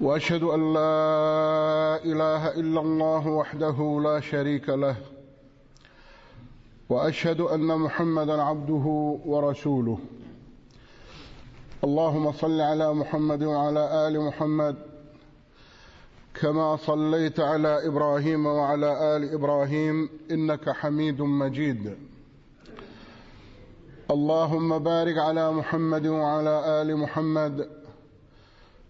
وأشهد أن لا إله إلا الله وحده لا شريك له وأشهد أن محمدا عبده ورسوله. اللهم صل على محمد وعلى آل محمد كما صليت على إبراهيم وعلى آل إبراهيم إنك حميد مجيد. اللهم بارك على محمد وعلى آل محمد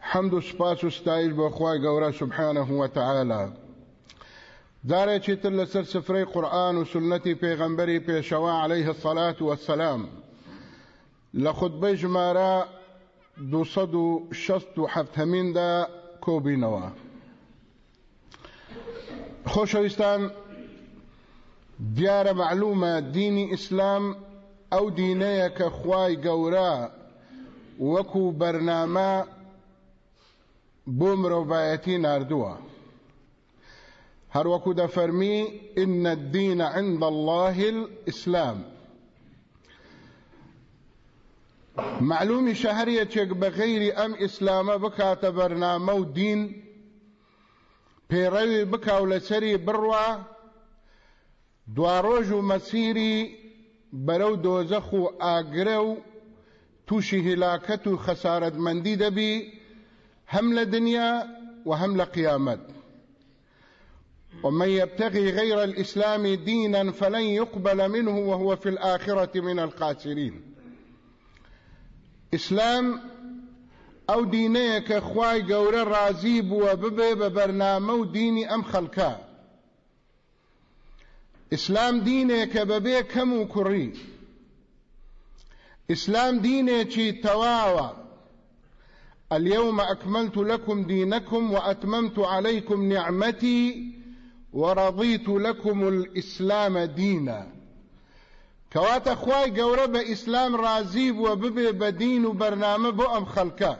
حمد سپاس استایل بخوای گورا سبحانه وتعالى دارێکی تر لەسەر سفرەی قورآن و سنەتی پێغەمبەری پێشەوە عليه الصلاة والسلام. لە خودبەی ژمارە 267 دا کۆبینەوە. خۆشەویستان دیارە معلومە دینی ئیسلام ئەو دینەیە کە خوای گەورە وەکو بەرنامە بۆ مرۆڤایەتی ناردووە هر وكو فرمي إن الدين عند الله الإسلام. معلوم شهرية بغير أم إسلام بكات برنامه ودين پێڕەوی بکاو لەسەری بڕوە دواڕۆژ و مەسیری بەرەو دۆزەخ و ئاگرە و و هەم لە دنیا و هەم لە قیامەت ومن يبتغي غير الإسلام دينا فلن يقبل منه وهو في الآخرة من الخاسرين إسلام أو دينيك خواي قور رازيب وببي ببرنامه ديني أم خلقا. إسلام دينيك ببي كم كري. إسلام دينيك تواوى. اليوم أكملت لكم دينكم وأتممت عليكم نعمتي ورضيت لكم الإسلام دينا. كوات أخواي قورب إسلام رازيب وببي بدين بو أم خلقا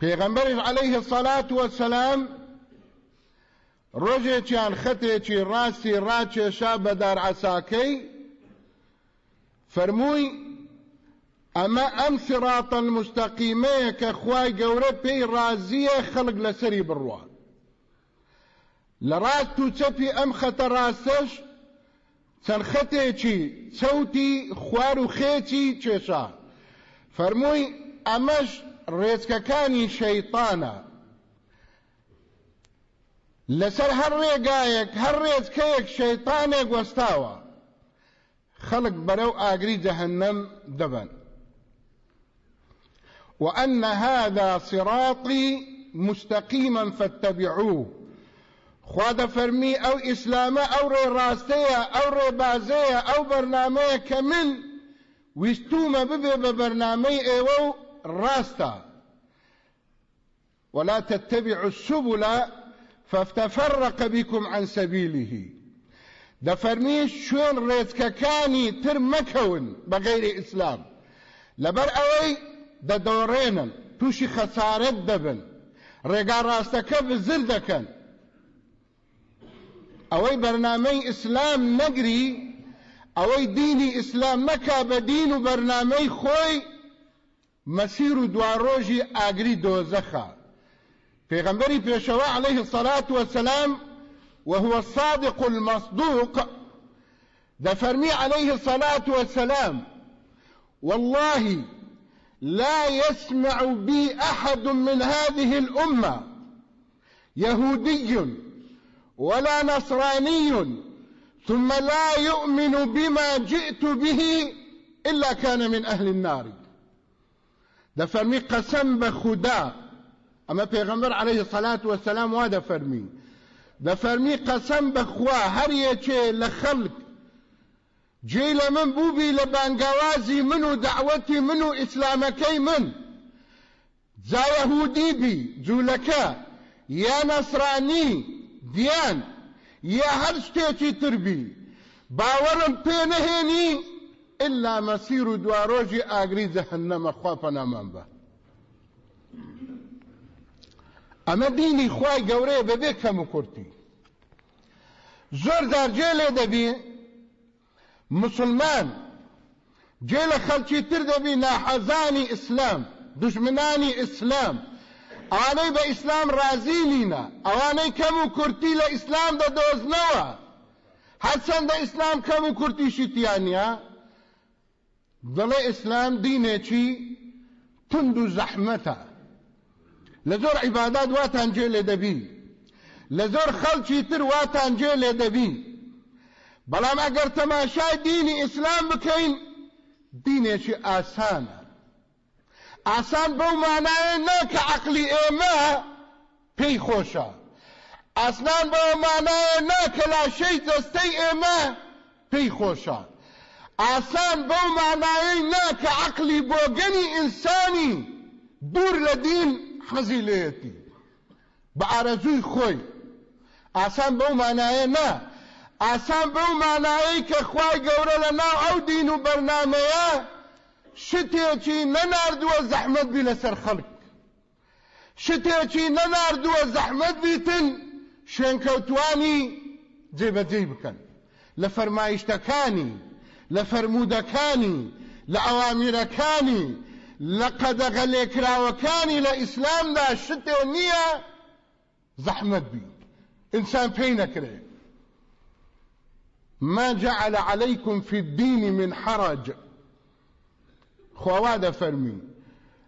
پیغمبر عليه الصلاة والسلام ڕۆژێکیان خەتێکی ڕاستی ڕاکێشا بەدار عساکەی فەرمووی ئەمە ئەم سراتەن مستەقیمەیە کە خوای گەورە پێی ڕازیە خەڵک لەسەری بڕوە. لە ڕاست و چەپی ئەم خەتە ڕاستەش چەند خەتێکی چەوتی خوار و خێکی کێشا فەرمووی ئەمەش ڕێچکەکانی شەیطانە لەسەر هەر ڕێگایەک هەر ڕێچکەیەک شەیطانێک وەستاوە. خەڵک بەرەو ئاگری جەهەنەم دەبن وأن هذا صراطي مستقيما فاتبعوه. خوا دەفەرمی ئەو ئیسلامە ئەو ڕێ ڕاستەیە ئەو ڕێبازەیە ئەو بەرنمەیە کە من ویستومە ببێ بە بەرنمەی ئێوە و ڕاستە ولا تتبعوا السبل فافتفرق بكم عن سبيله. دەفەرمی شوێن ڕێچکەکانی تر مەکەون بە غیری ئیسلام لەبەر ئەوەی دەدۆڕێنن تووشی خەسارت دەبن ڕێگا ڕاستەکە بزر دەکەن ئەوەی بەرنمەی ئیسلام نەگری ئەوەی دینی ئیسلام مەکا بە دین و بەرنمەی خۆی مەسیر و دواڕۆژی ئاگری دۆزەخە پێغەمبەری پێشەوە عليه الصلاة والسلام وهو الصادق المصدوق. دفرمي عليه الصلاة والسلام. والله لا يسمع بي أحد من هذه الأمة. يهودي ولا نصراني ثم لا يؤمن بما جئت به إلا كان من أهل النار. ده قسم بخدا أما پیغمبر عليه الصلاة والسلام واده فرمي ده فرمي قسم بخوا يچه لخلق جێ لە من بووبی لە بانگاوازی من و دعوەتی من و ئیسلامەکەی من. جاەهودی بی جوولەکە یا نەسرانی دیان یا هەر شتێکی تربی باوەرم پێ نەهێنی ئللا مەسیر و دوارۆژی ئاگری جەهنەمە خوا پەنامان بە. ئەمە دینی خوای گەورەیە بەبێ کەم و کورتی. زۆر دارجێ لێ دەبی مسلمان جێ لە خەڵکی تر دەبی ناحەزانی ئیسلام دژمنانی ئیسلام. ئەوانەی بە ئیسلام رازی نینە ئەوانەی کەم و کورتی لە ئیسلام دەدۆزنەوە. هەرچەندە ئیسلام کەم و کورتیشی تیانە دەڵێ ئیسلام دینێکی تند و زەحمەتە. لە زۆر عیبادات واتان جێ لێ دەبی لە زۆر خەڵکی تر واتان جێ لێ دەبی بەڵام ئەگەر تەماشای دینی ئیسلام بکەین دینێکی ئاسانە. ئاسان بەو مانایە ناکە عقلی ئێمە پێی خۆشە. ئاسنان بەو مانایە ناکە لاشەی دەستەی ئێمە پێی خۆشە. ئاسان بەو مانایەی ناکە عقلی بۆگەنی ئینسانی دوور لە دین حەزی لێتی بە ئارەزووی خۆی. ئاسان بەو مانایە نا ئاسان بەو مانایەی کە خوای گەورە لە ناو ئەو دین و بەرنمەیە شتێکی نەناردووە زەحمەت بی لەسەر خەڵک. شتێکی نەناردووە زەحمەت بیتن شوێنکەوتوانی جێبەجێ بکەن. لە فەرمایشتەکانی لە فەرمودەکانی لە ئەوامیرەکانی لە قەدەغە لێکراوەکانی لە ئیسلامدا شتێ نییە زەحمەت بی. ئینسان پێی نەکرێت ما جعل عليكم في الدين من حرج. خواوا دەفەرمی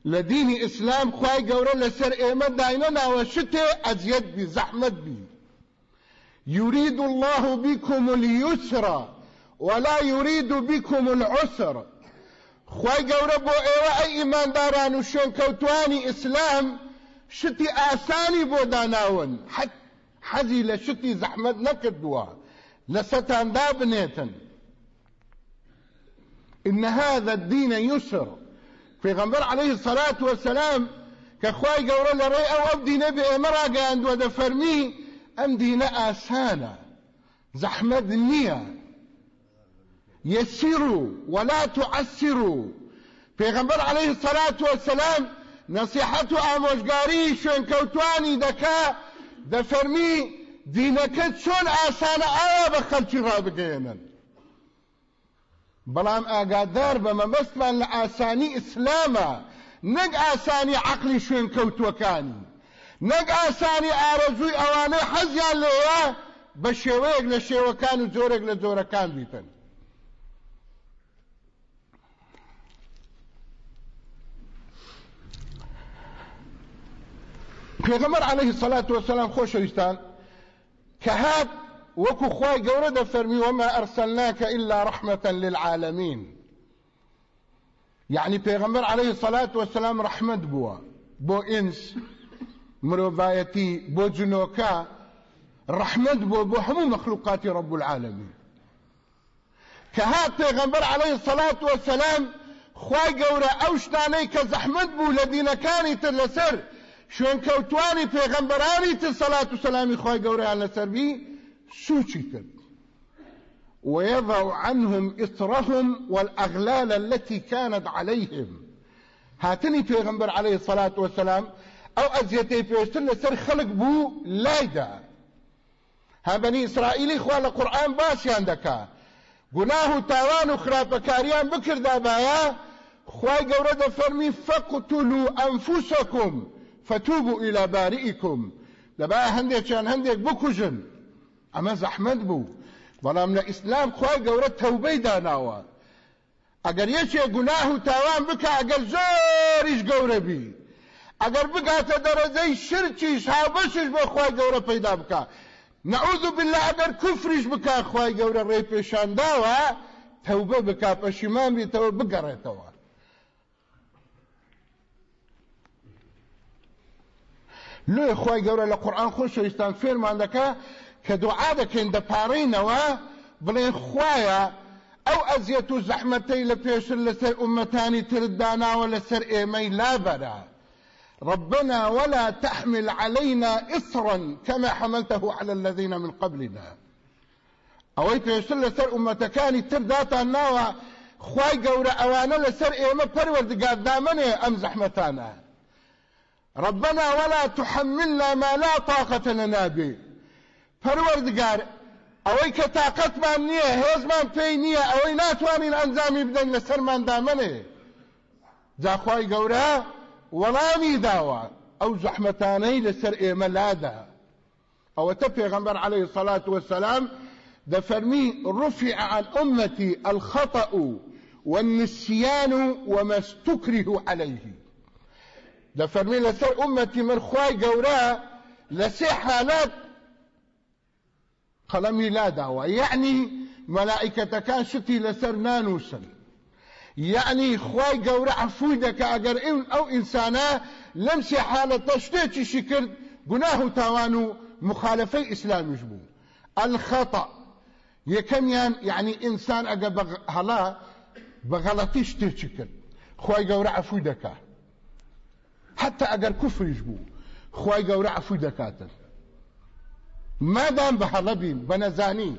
لە دینی ئیسلام خوای گەورە لەسەر ئێمە داینە شتێ ئەزیەت بی زەحمەت بی. يريد الله بكم اليسر ولا يريد بكم العسر. خوای گەورە بۆ ئێوە ئەی ئیمانداران و شوێنکەوتوانی ئیسلام شتی ئاسانی بۆ داناون. حەزی لە شتی زەحمەت لە سەتاندا بنێتن إن هذا الدين يسر. في غنبر عليه الصلاة والسلام كخواي قورا لري أو أبدي نبي أمرا قاند ودفرمي أم دين آسانا. زحمة النية يسروا ولا تعسروا في غنبر عليه الصلاة والسلام نصيحته آموشقاري شوين كوتواني دكا دفرمي دينكت شون آسانا آبا خلتي رابقينا بەڵام ئاگادار بە مەبەستمان لە ئاسانی ئیسلامە. نەک ئاسانی عقلی شوێن کەوتوەکانی. نەک ئاسانی ئارەزووی ئەوانەی حەزیان لێوە بە شێوەیەک لە شێوەکان و جۆرێک لە جۆرەکان بیتن. پێغەمبەر عەلەیهی سەلات وەسەلام خۆشەویستان. هات وكو خواي قورد فرمي وما أرسلناك إلا رحمة للعالمين. يعني پیغمبر عليه الصلاة والسلام رحمة بوا بو إنس مرۆڤایەتی بۆ جنۆکە ڕەحمەد بۆ بۆ هەموو مەخلوقاتی ڕب العالمین کە هات پێغەمبەر عەلەیهی سەڵات وەسەلام خوای گەورە ئەو شتانەی لە دینەکانی تر لەسەر شوێن کەوتوانی پێغەمبەرانی تر سەلات و سەلامی خوای گەورەیان لەسەربی سوچی کرد. ويضع عنهم إصرهم والأغلال التي كانت عليهم. هاتني پیغمبر عليه الصلاة والسلام أو أزيتي پیشتر لسر خلق بو لايدا ها بني إسرائيلي خوال القرآن باسيان دكا گناه و تاوان و خراپەکاریان بکردا باە خی گەورە دەفەرمی فەقتلوا ئەنفوسەکم فتوبوا إلى بارئكم. لبا هەندێکیان هەندێک بکوژن ئەمە زەحمەت بوو بەڵام لە ئیسلام خی گەورە تەوبەی داناوە ئەگەر یەکێ گوناه و تاوان بکە ئەگەر زۆریش گەورە بی ئەگەر بگاتە دەرەجەی شرچیش هاوبەشش بۆ خی گەورە پەیدا بکە نعوذ بالله ئەگەر کوفریش بکە خی گەورە ڕێ پێشانداوە تەوبە بکە پەشیمان بیتەوە بگەڕێتەوە لێ خی گەورە لە قورآان خۆشەویستان فێرمان دەکە کە دوعا دەکەین دەپارڕینەوە بڵێن خوایە ئەو ئەزیەت و زەحمەتەی لە پێشتر لەسەر ترت داناوە لەسەر ئێمەی لابەرە ربنا ولا تحمل علينا إصرا كما حملته على الذين من قبلنا. ئەوەی پێشتر لەسەر ئومەتەکانی تر داتان ناوە خی گەورە ئەوانە لەسەر ئێمە پەروەردگار دامنێ ئەم زەحمەتانە. ربنا ولا تحملنا ما لا طاقة لنا به. پەروەردگار ئەوەی کە تااقەتمان نییە هێزمان پێی نییە ئەوەی ناتوانین ئەنجامی بدەین لەسەرمان دامنێ جاخوای گەورە وەڵامی داوە ئەو زەحمەتانەی لەسەر ئێمە لادا. ئەوەتە پێغەمبەر عليه الصلاة والسلام دفرمي رفع عن أمتي الخطأ والنسيان وما استكره عليه. دفرمي لسر أمتي من خواي قورا لسي حالات قەڵەمی لاداوە. یعنی مەلائکەتەکان شتی لەسەر نانووسن. یعنی خی گەورە عفووی دەکە ئەگەر ئەو ئینسانە لەم سێ حالەتە شتێکیشی کرد گوناه و تاوان و مخالفەی ئیسلامیش بوو. الخطأ. یەکەمیان یعنی ئینسان ئەگە هەڵا بە غەڵەتی شتێکی کرد. خی گەورە دەکا. حتا ئەگەر کوفریش بوو خی گەورە عفووی دەکاتن مادام بهەڵەبین بە نەزانی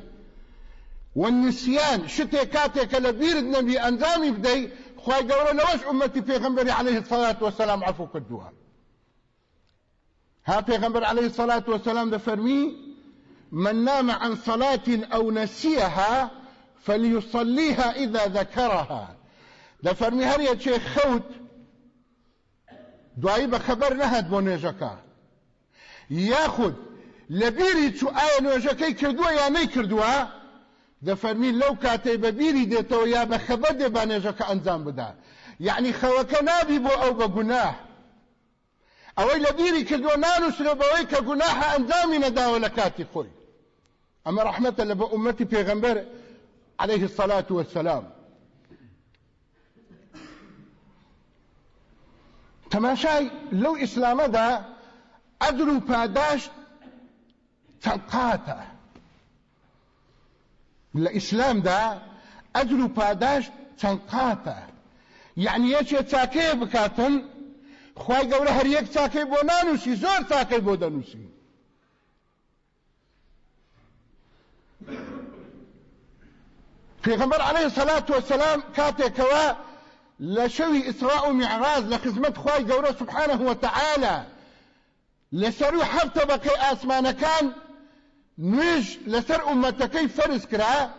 والنسيان شتي كاتك لبير النبي أنزامي بدي خواهي قولوا لوش أمتي پیغمبر عليه الصلاة والسلام عفو كدوها ها پیغمبر عليه الصلاة والسلام ده فرمي من نام عن صلاة أو نسيها فليصليها إذا ذكرها ده فرمي يا شيخ خوت دعائي بخبر نهد بونيجكا ياخد لبیری چو ئایا نوێژەکەی کردووە یا نەیکردووە دەفەرمین لەو کاتەی بە بیری دێتەوە یا بە خەبەر دێ با نێژەکە ئەنجام بدا. یعنی خەوەکە نابی بۆ ئەو بە گوناه. ئەوەی لە بیری کردووە نانووسرە بەوەی کە گوناح ئەنجامی نەداوە لە کاتی خۆی. ئەمە ڕەحمەتە لە بە ئومەتی عليه الصلاة والسلام تەماشای لەو ئیسلامەدا ئەدر و پاداشت تەلقاتە لە ئیسلامدا ئەجر و پاداش چەند قاتە یعنی یەکێ چاکەیە بکاتن خی گەورە هەر یەک چاکەی بۆ نانووسی زۆر چاکەی بۆ دەنووسی پێغەمبەر عليه سەلات وسلام کاتێکەوە لشوي إسراء ومعراج لخزمت خواي قورة سبحانه وتعالى لسرو حفت بقي آسمان كان نويج لسر أمتكي فرز كرا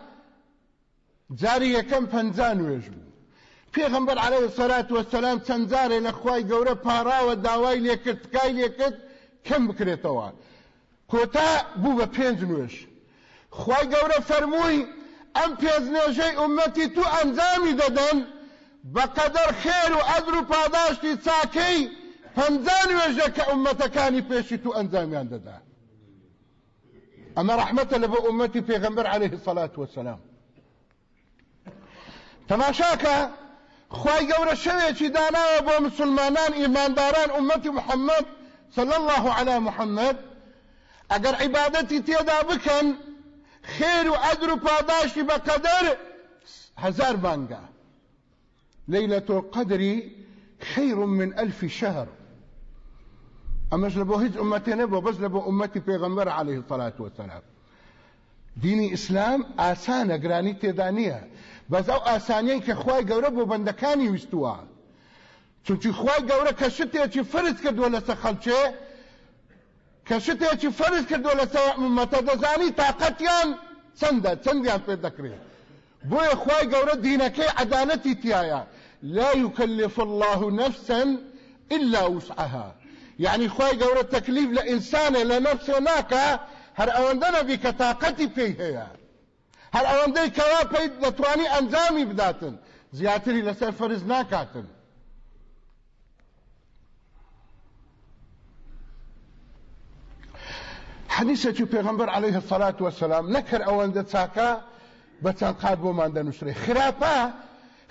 جاري كم فنزان ويجبو پێغمبەر عليه سەرات وەسەسلام چەندجارێ لە خی گەورە پاراوە داوای لێکرد تکای لێکرد کەم بکرێتەوە. کۆتا بوو بە پێنج نوێش. خی گەورە فەرمووی ئەم پێزنێژەی عومەتی تو ئەنجامی دەدەن بەقەدەر خێر و ئەدر و پاداشتی چاکەی پەنجا نوێژە کە ئومەتەکانی پێشی تو ئەنجامیان دەدات اما رحمة لبو امتي پیغمبر عليه الصلاة والسلام تماشاكا خواهي قورة شوية دانا بو مسلمانان ايمانداران امتي محمد صلى الله على محمد اگر عبادتي تيدا بكن خير وأدر پاداشي بقدر هزار بانقا ليلة القدر خير من ألف شهر. أما لبو هج أمتي نبو بس لبو أمتي پیغمبر عليه الصلاة والسلام. دینی ئیسلام ئاسانە گرانی تێدا نییە بەس ئەو ئاسانیان کە خی گەورە بۆ بەندەکانی ویستووە چونکی خی فرز کردووە لەسەر خەڵچێ کە شتێکی فرز کردووە لەسەر مەتە دەزانی تااقەتیان چەندە چەندیان پێ دەکرێت بۆیە خی گەورە دینەکەی تایە لا يكلف الله نفسا إلا وسعها. يعني خواهي قورة تكليف لإنسان لنفسه ناكا هەر ئەوەندە نەبی کە تااقەتی پێی هەیە هەر ئەوەندەی کەوا پێی دەتوانی ئەنجامی بداتن لەسەر فەرز ناکاتن حديثة پیغمبر عليه الصلاة والسلام نكر اوان چاکا بچان قاد بۆمان دەنووسێ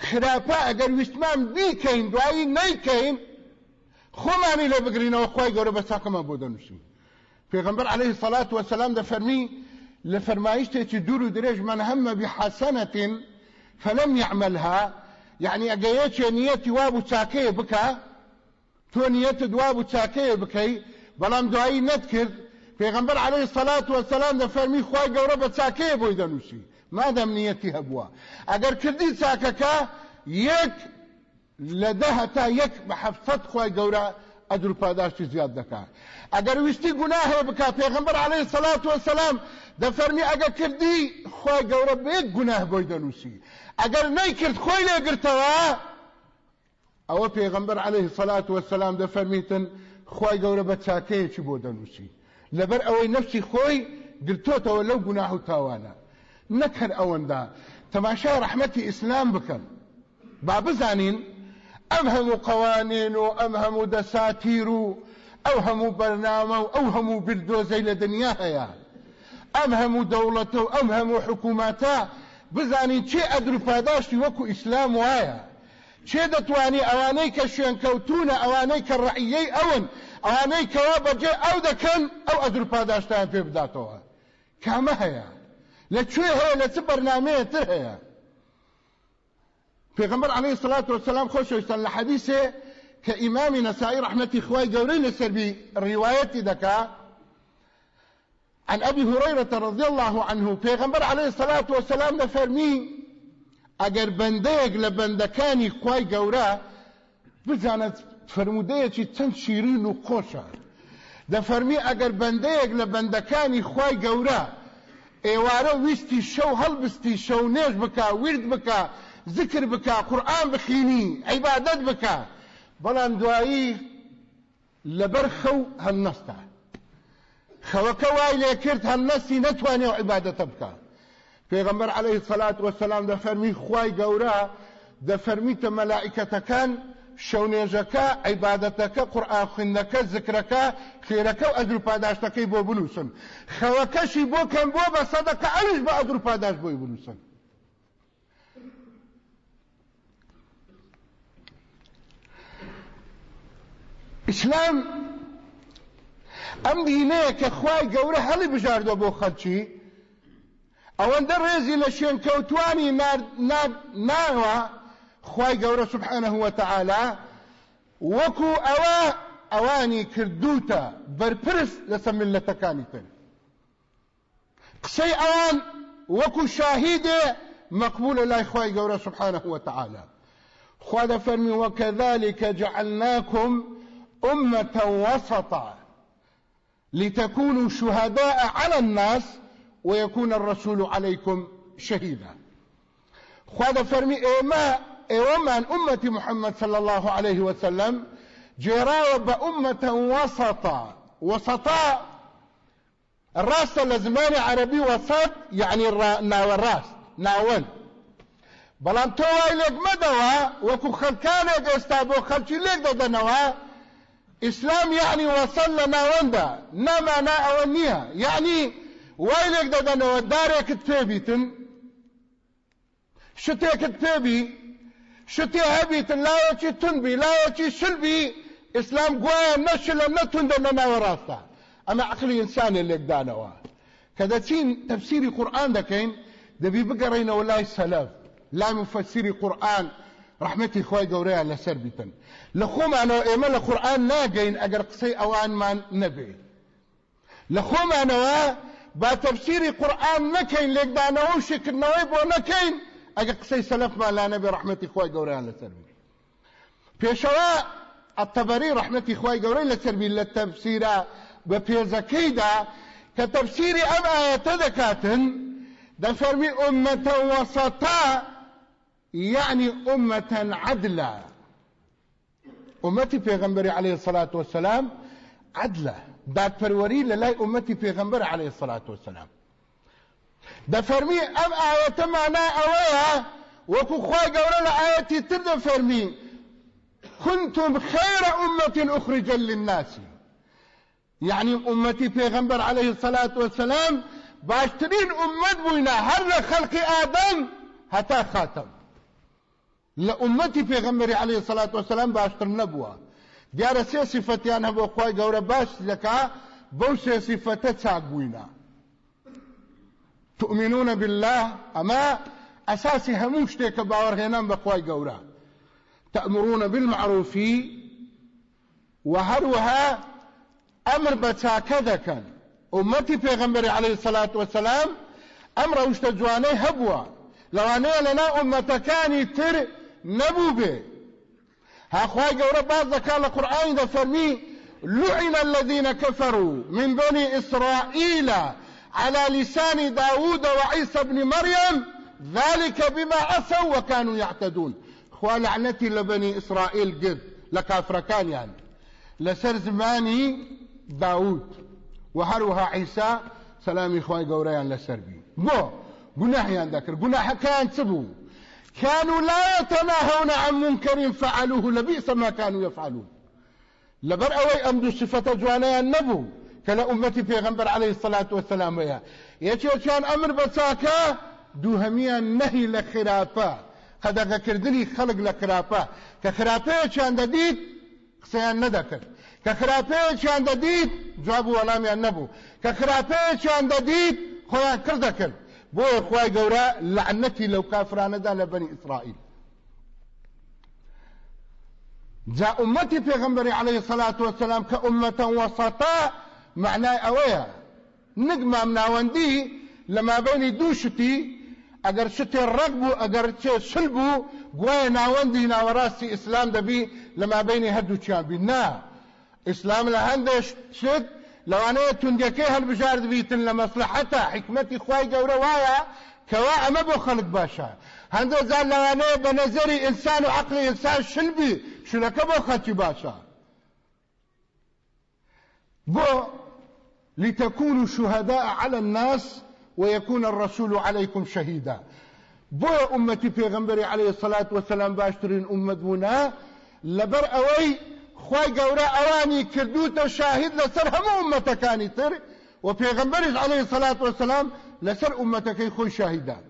خراپە ئەگەر ویستمان بیکەین دوایی نەیکەین خۆمانی لێ بگرینەوە خۆی گەورە بە چاکەمان بۆ دەنووسین پیغمبر عليه الصلاة والسلام ده فرمي لفرمايشتي دور دريج من هم بحسنة فلم يعملها. يعني اگيتش نيتي وابو تاكي بكا تو نيت دوابو تاكي بكي بلام دعاي نذكر پیغمبر عليه الصلاة والسلام ده فرمي خواهي قوربة تاكي بو دنوسي مادەم نیەتی هەبووە. ئەگەر کردی چاکەکە یەک لە دەه تا یەک بە حەفت خۆی گەورە ئەدر پاداشتی زیاد دەکات ئەگەر ویستی گوناهەیە بک پێغمبەر عليه سلات و سلام دەفەرمی ئەگە کردی خۆی گەورە بێت گوناه بۆی دەنووسی. ئەگەر نەیکرد خۆی لێگرتەوە ئەوە پێغمبەر عليه سلات و سلام دەفەرمیتن خی گەورە بە چاکەیەکی بۆ دەنووسی. لەبەر ئەوەی نفسی خۆی گرتۆتەوە لەو گوناه و تاوانە. نەکەر ئەوەندا تەماشای ڕەحمەتی ئیسلام بکەن با بزانین ئەم هەموو قوانین و ئەم هەموو دەساتیر و ئەو هەموو بەرنامە و ئەو هەموو بردۆزەی لە دنیا هەیە ئەم هەموو دەوڵەتە و ئەم هەموو حکوومەتە بزانین چێ ئەدروپاداشتی وەکو ئیسلام وایە چێ دەتوانی ئەوانەی کە شوێنکەوتونە ئەوانەی کە ڕعیەی ئەون ئەوانەی لەکوێ هەیە لە چ بەرنمەیە تر هەیە پیغمبر عليه الصلاة والسلام خوش ويستن لحديثه كإمام نسائي رحمة إخوائي قورين السربي روايتي دكا عن أبي هريرة رضي الله عنه پیغمبر عليه الصلاة والسلام نفرمي اگر بندەیەک لە بەندەکانی خوای بزانت فرمودەیەکی چەند شیرین و خۆشە دەفەرمی ئەگەر بەندەیەک لە خوای ئێوارە ویستی شەو هەڵبستی شەو نێژ بکە ورد بکە ذکر بکە قورآن بخینی عیبادت بکە بەڵام دوایی لەبەر خەو هەلنەستە خەوەکە وای لێ کرد هەلنەستی نەتوانێ عیبادەتە بکە پێغەمبەر عەلەیهی سەلات وەسەلام دەفەرمی خوای گەورە دەفەرمیتە مەلائیکەتەکان شەونێژەکە عیبادەتەکە قورئان خوێندنەکە ذکرەکە خێرەکە و ئەدر پاداشتەکەی بۆ بنووسن. خەوەکەشی بۆ کەم بۆ بە سەدەکە ئەویش بە ئەدر پاداش بۆی بنووسن. ئیسلام ئەم دینەیە کە خوای گەورە هەڵی بژاردە بۆ خەلکی ئەوەندە ڕێزی لە شوێنکەوتوانی ناوە خوای گەورە سبحانه وتعالى وەکو ئەوە ئەوانی کردوتە بەرپرس لەسەر ملەتەکانی تر قسەی ئەوان وەکو شاهیدێ مقبولە لای خوای گەورە سبحانه وتعالى. خوا دەفەرمی وكذلك جعلناكم أمة وسطا لتكونوا شهداء على الناس ويكون الرسول عليكم شهيدا. خواذا فرمي إيما إيما أمة محمد صلى الله عليه وسلم جراوة بأمة وسطا. وسطا الراس لزمان عربي وسط يعني ناو الراس ناون بلان تو لك مدوا وكو خلكانك استابو خلشي لك ددنوا إسلام يعني وصل لنا وندا نما نا يعني ويلك ددن ودارك تبيتن شتيك تبي شتي هبيتن لا يجي تنبي لا يجي شلبي ئیسلام گوایە نەشلە نەتوندە لە ناوەڕاستە ئەمە عقلی ئینسانێ لێکدانەوە کە دەچین تەفسیری قورآن دەکەین دەبی بگەڕینەوە لای سەلەف لای مفەسیری قورآن ڕحمەتی خۆی گەورەیان لەسەر بیتن لە خۆمانەوە ئێمە لە قورآن ناگەین ئەگەر قسەی ئەوانمان نەبێ لە خۆمانەوە با تەفسیری قورآن نەکەین لێکدانەوە و شکردنەوەی بۆ نەکەین ئەگە قسەی سەلەفمان لا نەبێ ڕحمەتی خۆی گەورەیان لەسەر بی. پێشەوە الطبري رحمتي خواي قوري لتربي للتفسير ببيزكيدا كتفسير أم آية ذكاتن دفرمي أمة وسطاء يعني أمة عدلة أمتي في غنبري عليه الصلاة والسلام عدلة داد فروري للاي أمتي في غنبري عليه الصلاة والسلام. دفرمي أم آية معنا أويا وكو خواي قوري لآية ترد فرمي كنتم خير أمة أخرجا للناس. يعني أمتي پیغمبر عليه الصلاة والسلام باشترين أمت بوينا هر خلق آدم؟ هتا خاتم. لأمتي پیغمبر عليه الصلاة والسلام باشتر نبوا دیارە سێ سیفەتیان هەبوو خی گەورە باش دەکا بەو سێ سیفەتە چاک تؤمنون بالله ئەمە ئەساسی هەموو شتێکە باوەڕهێنان بەخوای گەورە تأمرون بالمعروف وهروها أمر بتاكدك أمتي پیغمبر عليه الصلاة والسلام أمر وشت جواني هبوا. لواني لنا أمتكاني تر نبو به. ها خواهي قورا بعض ذكاء القرآن ده فرمي لعن الذين كفروا من بني إسرائيل على لسان داود وعيسى بن مريم ذلك بما عصوا وكانوا يعتدون. خوا لعنەتی لە بەنی ئیسرائیل گرت لە کافرەکانیان لەسەر زمانی داوت و هەروەها عیسا سەلامی خوای گەورەیان لەسەر بی بۆ گوناهیان دەکرد گوناهەکان چ بوو كانوا لا يتناهون عن منكر فعلوه. لبئس ما كانوا يفعلون. لبر اوي أمدو صفة جوانيا كلا امتي پیغمبر عليه الصلاة والسلام ويا يچو كان أمر بساكا دوهميا نهي لخرافات قەدەغەکردنی خەڵک لە خراپە کە خراپەیەکیان دەدیت قسەیان نەدەکرد کە خراپەیەکیان دەدیت جواب وەڵامیان نەبوو کە خراپەیەکیان دەدیت خۆیان دەکرد بۆیە خوای گەورە لعنەتی لەو کافرانەدا لە بەنی ئیسرائیل جاء أمتي في غنبري عليه الصلاة والسلام كأمة وسطاء معناه أويا. نقمة مناوندي لما بين دوشتي ئەگەر شتێ ڕەک بوو ئەگەر چێ شل بوو گوایە ناوەندی ناوەڕاستی ئیسلام دەبی لە مابینی هەردووچیان بی شت لەوانەیە توندەکەی هەڵبژار دەبیتن لە مەسلحەتە حکمەتی خوای گەورە وایە کەوا ئەمە بۆ خەڵک باشە هەندێک جار لەوانەیە بە نەزەری ئینسان و عقلی ئینسان شل بی شلەکە بۆ لتكونوا شهداء على الناس ويكون الرسول عليكم شهيدا. بو امتي پیغمبر عليه الصلاة والسلام باشترين امت بونا لبر أوي خوای گەورە ئەوانی کردوتە شاهد لەسەر هەموو ئومەتەکانی تر و عليه الصلاة والسلام لەسەر ئومەتەکەی خۆی شاهدان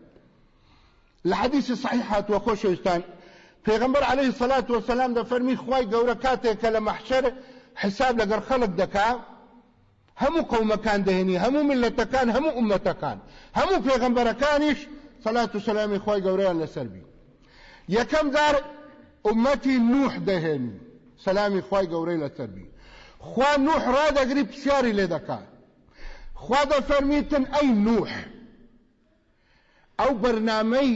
لە حەدیثی صحیح هاتووە خۆشەویستان پێغمبەر عليه الصلاة والسلام دەفەرمی خوای گەورە کاتێکە لە مەحشەر حساب لەگەر خەڵک دەکا همو قومەکان دەهێنی هەموو ملەتەکان هەموو ئومەتەکان هەموو پێغەمبەرەکانیش سەلات و سەلامی خۆی گەورەیان لەسەربی یەکەم دار ئومەتی نوح دەهێنی سەلامی خۆی گەورەی لەسەربی خوا نوح ڕادەگری پرسیاری لێ دەکات خوا دەفەرمیتن ئەی نوح. ئەو بەرنامەی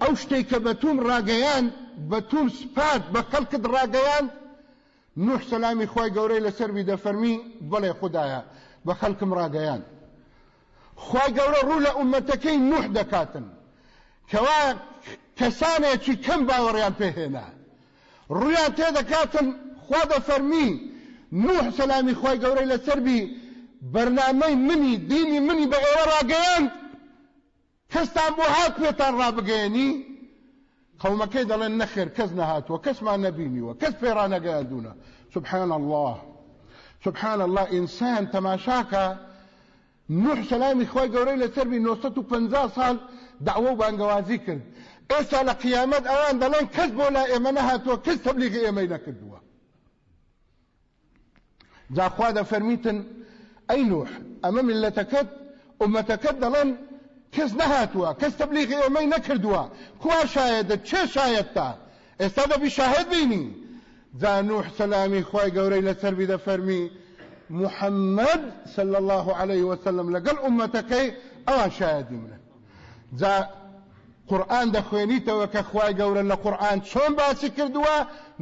ئەو شتێک کە بەتوم ڕاگەیان بەتوم سپات بە نوح سلامی خوای گەورەی لەسەر بی دەفەرمی بەڵێ خدایە بە خەڵکم ڕاگەیان خوای گەورە ڕوو لە ئومەتەکەی نوح دەکاتن. کەوا کەسانێکی کەم باوەڕیان پێهێنا ڕویان تێدەکاتن خوا دەفەرمی نوح سلامی خوای گەورەی لەسەر بی بەرنامەی منی دینی منی بە ئێوە ڕاگەیان کەستان بۆ هات پێتان ڕابگەێنی دەڵێن نەخێر کەس نەهاتووە کەسمان نەبینیوە کەس پێران نەگەیاندونە سبحان الله. سبحان الله ئینسان تەماشاکە نوح لەسەر بی 950 سال دعوە و بانگەوازی کرد ئێستا لە قیامەت ئەوان دەڵێن کەس بۆ لا ئێمە نەهاتووە کەس تەبلیغی ئێمەی نەکردووە جاخوا دەفەرمیتن ئەی نوح ئەمە ملەتەکەت ئومەتەکەت دەڵێن کەس نەهاتووە کەس تەبلیغی ئێمەی نەکردووە. کوا شایەدە چێ شایەتتا ئێستا دەبی شاهد بینی. جا نوح سەلامی خوای گەورەی لەسەر بی دەفەرمی محمد صلى الله عليه وسلم لەگەڵ ئومەتەکەی ئەوان شایەدی منە. جا قورآن دەخوێنیتەوە کە خوای گەورە لە قورآن چۆن باسی کردووە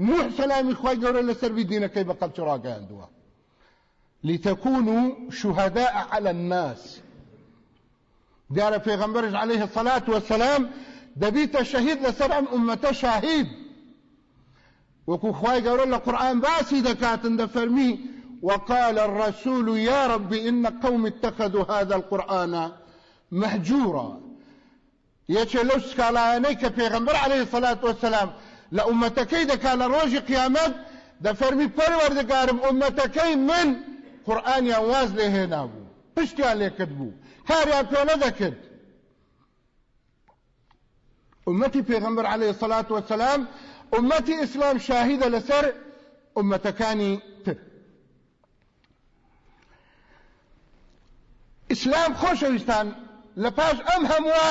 نوح سەلامی خوای گەورە لەسەر بی دینەکەی بە قەلچ ڕاگەاندووە. لتكونوا شهداء على الناس. دار پیغمبر عليه الصلاة والسلام دبيت شهيد لسر ام امته شاهد وكو خواي قول القرآن باسي دكاتن دفرمي وقال الرسول يا رب إن قوم اتخذوا هذا القرآن مهجورا. يتشلوش كالانيك پیغمبر عليه الصلاة والسلام لأمتكي دكا لروج قيامت دفرمي پروردگارم أمتكي من قورآانیان واز لێ هێنا بوو. کاریان پێ نەدەکرد أمتي پیغمبر عليه الصلاة والسلام أمتي إسلام شاهدة لسر أمتكاني تر. ئیسلام خۆشەویستان لە پاش ئەم هەمووە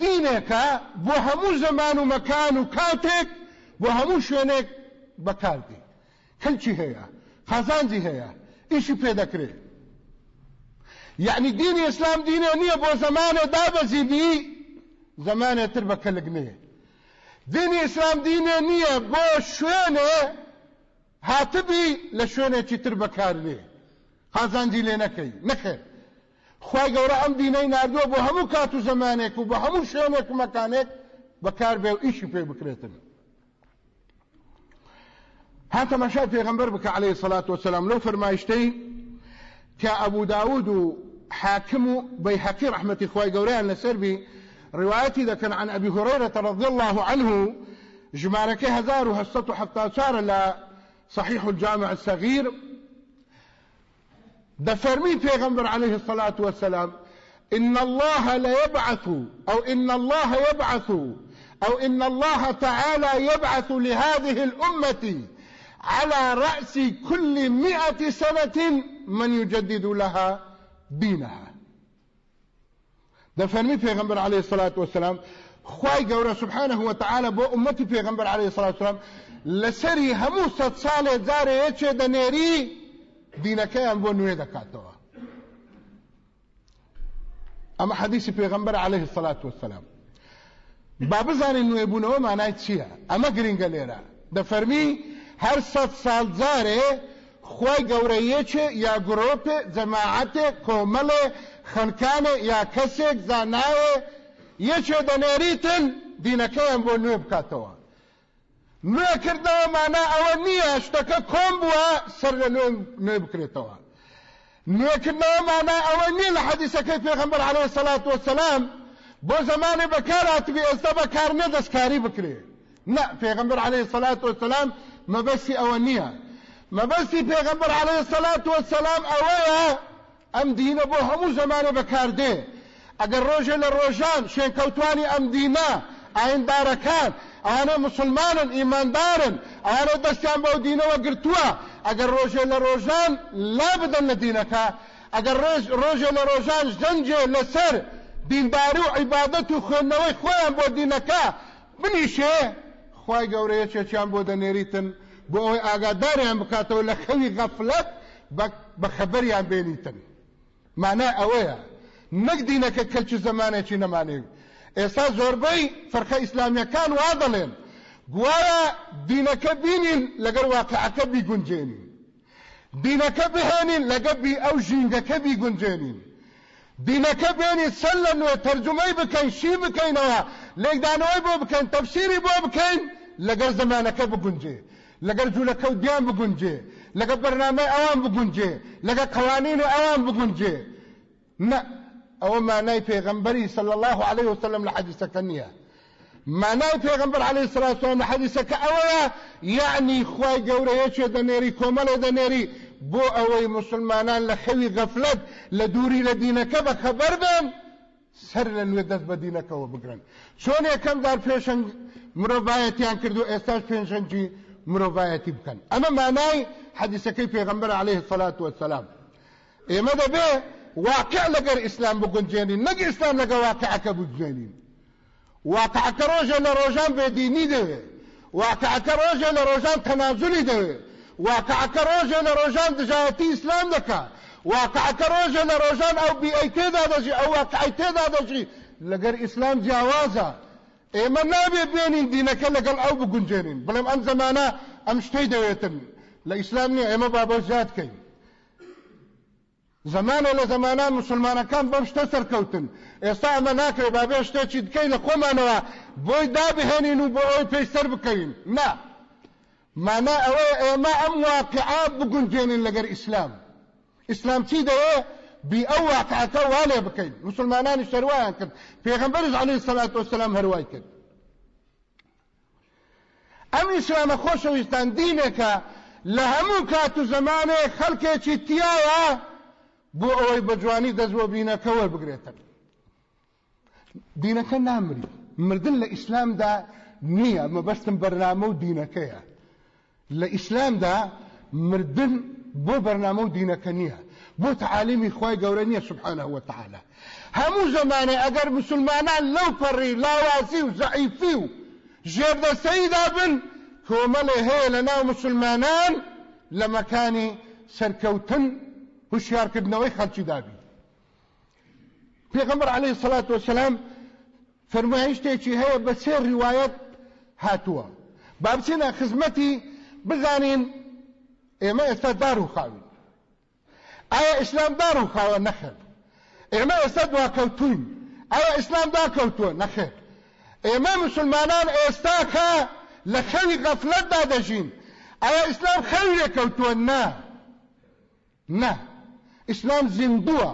دینێکە بۆ هەموو زەمان و مەکان و کاتێک بۆ هەموو شوێنێک بەکاردی کەلچی هەیە؟ خازانجی هەیە؟ یعنی دینی ئیسلام دینێ نییە بۆ زمانێ دابەزیبی زمانێ تر بە کەلگنێ دینی ئیسلام دینێ نییە بۆ شوێنێ هاتبی لە شوێنێکی تر بەکارێ قازانجی لێ نەکەی نەکرد خی گەورە ئەم دینەی نردووە بۆ هەموو کات و زمانێک و بۆ هەموو شوێنێک و مەکانێک بەکار بێ و ئیشی پێ بکرێتن هات مشاهد پیغمبر بك عليه الصلاة والسلام لو فرمايشتي كأبو داود حاكم بيحكي رحمة إخوائي قوريان لسربي روايتي كان عن أبي هريرة رضي الله عنه جمارك هزار وهستو حتى لا صحيح الجامع الصغير. دفرمي پیغمبر عليه الصلاة والسلام إن الله لا يبعث أو إن الله يبعث أو إن الله تعالى يبعث لهذه الأمة على رأس كل مئة سنة من يجدد لها. دينها. دفرمي پیغمبر عليه الصلاة والسلام خواهي قورة سبحانه وتعالى بو امتي پیغمبر عليه لسري همو ست سال زاري ايچه دنيري دينكيان بو نوه دكاتوا اما حديث پیغمبر عليه الصلاة والسلام بابزان نوه بونو معناه چیه؟ اما گرنگ لیره دفرمي هەر سەد ساڵ جارێ خۆی گەورەیەکێ یا گرۆپێ جەماعەتێ کۆمەڵێ خەنکانێ یا کەسێک زاناوێ یەکێ دەنێریتن؟ دینەکەیان بۆ نوێ بکاتەوە. نوێکردنەوە مانە ئەوە نییە شتەکە کۆم بووە سەر لە نوێ بکرێتەوە. نوێکردنەوە مانە ئەوە نییە لە حەدیسەکەی پێغەمبەر عليه الصلاة والسلام بۆ زمانی بەکار هاتبی ئێستا بەکار نە دەستکاری بکرێ. نه پێغەمبەر عەلەیهی سەلات وەسەلام مەبەستی ئەوە نییە. مەبەستی پێغەمبەر عليه الصلاة والسلام ئەوەیە ئەم دینە بۆ هەموو زمانە بەکاردێ. ئەگەر ڕۆژێ لە ڕۆژان شوێنکەوتوانی ئەم دینە ئایندارەکان ئەوانە مسلمانن ئیماندارن ئەوانە دەستیان بەو دینەوە گرتووە. ئەگەر ڕۆژێ لە ڕۆژان لا بدەن لە دینەکە. ئەگەر ڕۆژێ لە ڕۆژان زەنجێ لەسەر دینداری و عیبادەت و خوێندنەوەی خۆیان بۆ دینەکە بنیشێ خی گەورەیە چێکیان بۆ دەنێریتن. بۆ ئەوەی ئاگاداریان بکاتەوە لە خەوی غەفلەت بە خەبەریان بێنیتن مانە ئەوەیە نەک دینەکە کەلکی زمانێکی نەمانێ ئێستا زۆربەی فەرخە ئیسلامیەکان وا دەڵێن گوایە دینەکە بینین لەگەر واقعەکە بیگونجێنین. دینەکە بهێنین لەگە بی ئەو ژینگەکە بیگونجێنین. دینەکە بێنی سەر لە نوێ تەرجمەی بکەین شی بکەینەوە لێکدانەوەی بۆ بکەین تەفسیری بۆ بکەین لەگەر زمانەکە بگونجێ. لەگەر جوولەکە و دیان بگونجێ لەگە بەرنامەی ئەوان بگونجێ لەگە قوانین و ئەوان بگونجێ نه ئەوە مانای پێغەمبەری صلی الله عليه وسلم لە حەدیثەکە نییە مانای پێغەمبەر عليه والسلام لە حەدیثەکە ئەوەیە یعنی خوای گەورەیەکێ دەنێری کۆمەڵێ دەنێری بۆ ئەوەی مسلمانان لە خەوی غەفلەت لە دووری لە دینەکە بە خەبەر بن سەر لە نوێ دەست بە دینەکەەوە بگرن. چۆن یەکەم دار پێشنگ مرۆڤایەتیان کردو ئێستاش پێنجەنجی مرۆڤایەتی بکەن ئەمە مانای حەدیسەکەی پێغمبەر عليه والسلام. ئێمە دەبێ واقع لەگەر ئیسلام بگونجێنین نەک ئیسلام لەگە واقعەکە بگوێنین واقعەکە ڕۆژە لە ڕۆژان بێدینی دەوێ واقعەکە ڕۆژە لە ڕۆژان تەنازلی دەوێ واقعەکە ڕۆژە لە ڕۆژان دژایەتی ئیسلام دەکات واقعەکە ڕۆژە لە ڕۆژان ئەو بیئەی تێدا دەژی ئەو واقعی تێدا دەژی لەگەر ئیسلام جیاوازە ئێمە نابێ بێنین دینەکە لەگەڵ ئەو بگونجێنین. بڵێم ئەم زمانە ئەم شتەی دەوێتن. لە ئیسلام نییە ئێمە بابە زیادکەین زمانە لە زمانان مسلمانەکان بەم شتە سەرکەوتن. ئێستا ئەمە ناکرێت بابێ شتێکی دکەی لە خۆمانەوە. بۆی دابهێنین و بۆ ئەوی پێیسەر بکەین. نا. مانە ئەوەیە ئێمە ئەم واقعا بگونجێنین لەگەر ئیسلام. ئیسلام چی دەوێ؟ بی ئەو واقعەکە والێ بکەین. مسلمانانی شەروایان کرد. پێغەمبەرش عەلەیهی السەلات وەسەلام هەروای کرد. ئەم ئیسلامە خۆشەویستان دینێکە لە هەموو کات و زمانێک خەڵکێکی تایە بۆ ئەوەی بە جوانی بۆ بینەکە وەربگرێتن. دینەکە نامری. مردن لە ئیسلامدا نییە. مەبەستم بەرنامە و دینەکەیە. لە ئیسلامدا مردن بۆ بەرنامە و دینەکە نییە. بۆ تعالیمی خی گەورە نییە سبحانە وتعاالە هەموو مسلمانان لەو پەڕی لاوازی و زعیفی و ژێردەسەیدا بن کۆمەڵێ هەیە لە ناو مسلمانان لە مەکانی سەرکەوتن هوشیارکردنەوەی خەلکی دابی پێغەمبەر عليه الصلاة والسلام فەرمایش شتێکی هەیە بە سێ ڕیوایەت هاتووە. با بچینە خزمەتی بزانین ئێمە ئێستا دار و ئایا ئیسلام دار و خاوە نەخێر ئێمە ئێستا دواکەوتوین ئایا ئیسلام داکەوتووە نەخێر ئێمە مسلمانان ئێستا کە لە خەوی غەفلەتدا دەژین ئایا ئیسلام خەوی لێکەوتووە نا. نا. ئیسلام زیندووە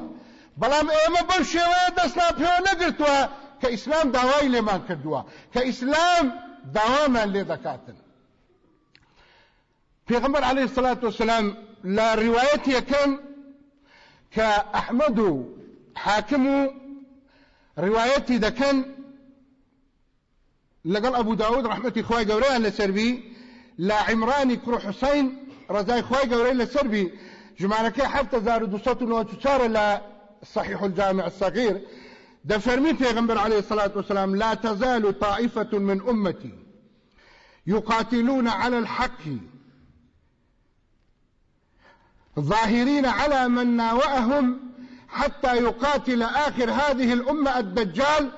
بەڵام ئێمە بەو شێوەیە دەستنا پێوە نەگرتووە کە ئیسلام داوای لێمان کردووە کە ئیسلام داوامان لێ دەکاتن پێغمبەر عليه الصلاة والسلام لا روايتي يكن كأحمد حاكم روايتي دكن لقال أبو داود رحمتي خواي قوريان لسربي لا عمراني كرو حسين رزاي خواي قوريان لسربي جمعنا كي حتى زارو دوسات وتسار لا صحيح الجامع الصغير ده فرمي پیغمبر عليه الصلاة والسلام لا تزال طائفة من أمتي يقاتلون على الحق ظاهرين على من ناوأهم حتى يقاتل آخر هذه الأمة الدجال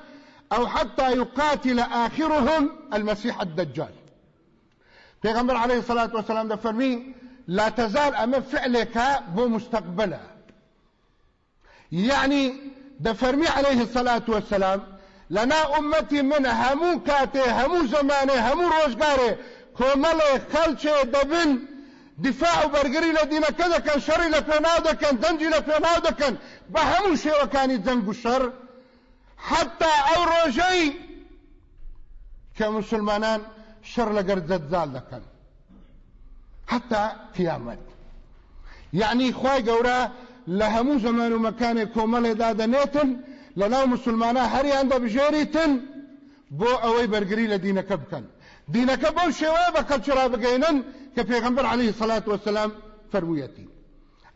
أو حتى يقاتل آخرهم المسيح الدجال. پیغمبر عليه الصلاة والسلام ده فرمي لا تزال أمام فعلك بمستقبلها يعني ده فرمي عليه الصلاة والسلام لنا أمتي من همو كاتي همو زماني همو روشگاري كومالي خلچه دبن دفاع برگری لدينا كذا كان شر لپناو دكن دنجي لپناو دكن بهمو شيء وكاني زنگ شر حتى أو روجي كمسلمانان شر لقرد زلزال دكن حتى قيامت. يعني خواي قورا لهمو زمان ومكان كومل دادا نيتن لناو مسلمانا هري عند بجيريتن بو أوي برگري لدينك بكن دينك بو شوي بكالشرا بقينن كبيغمبر عليه الصلاة والسلام فرميتي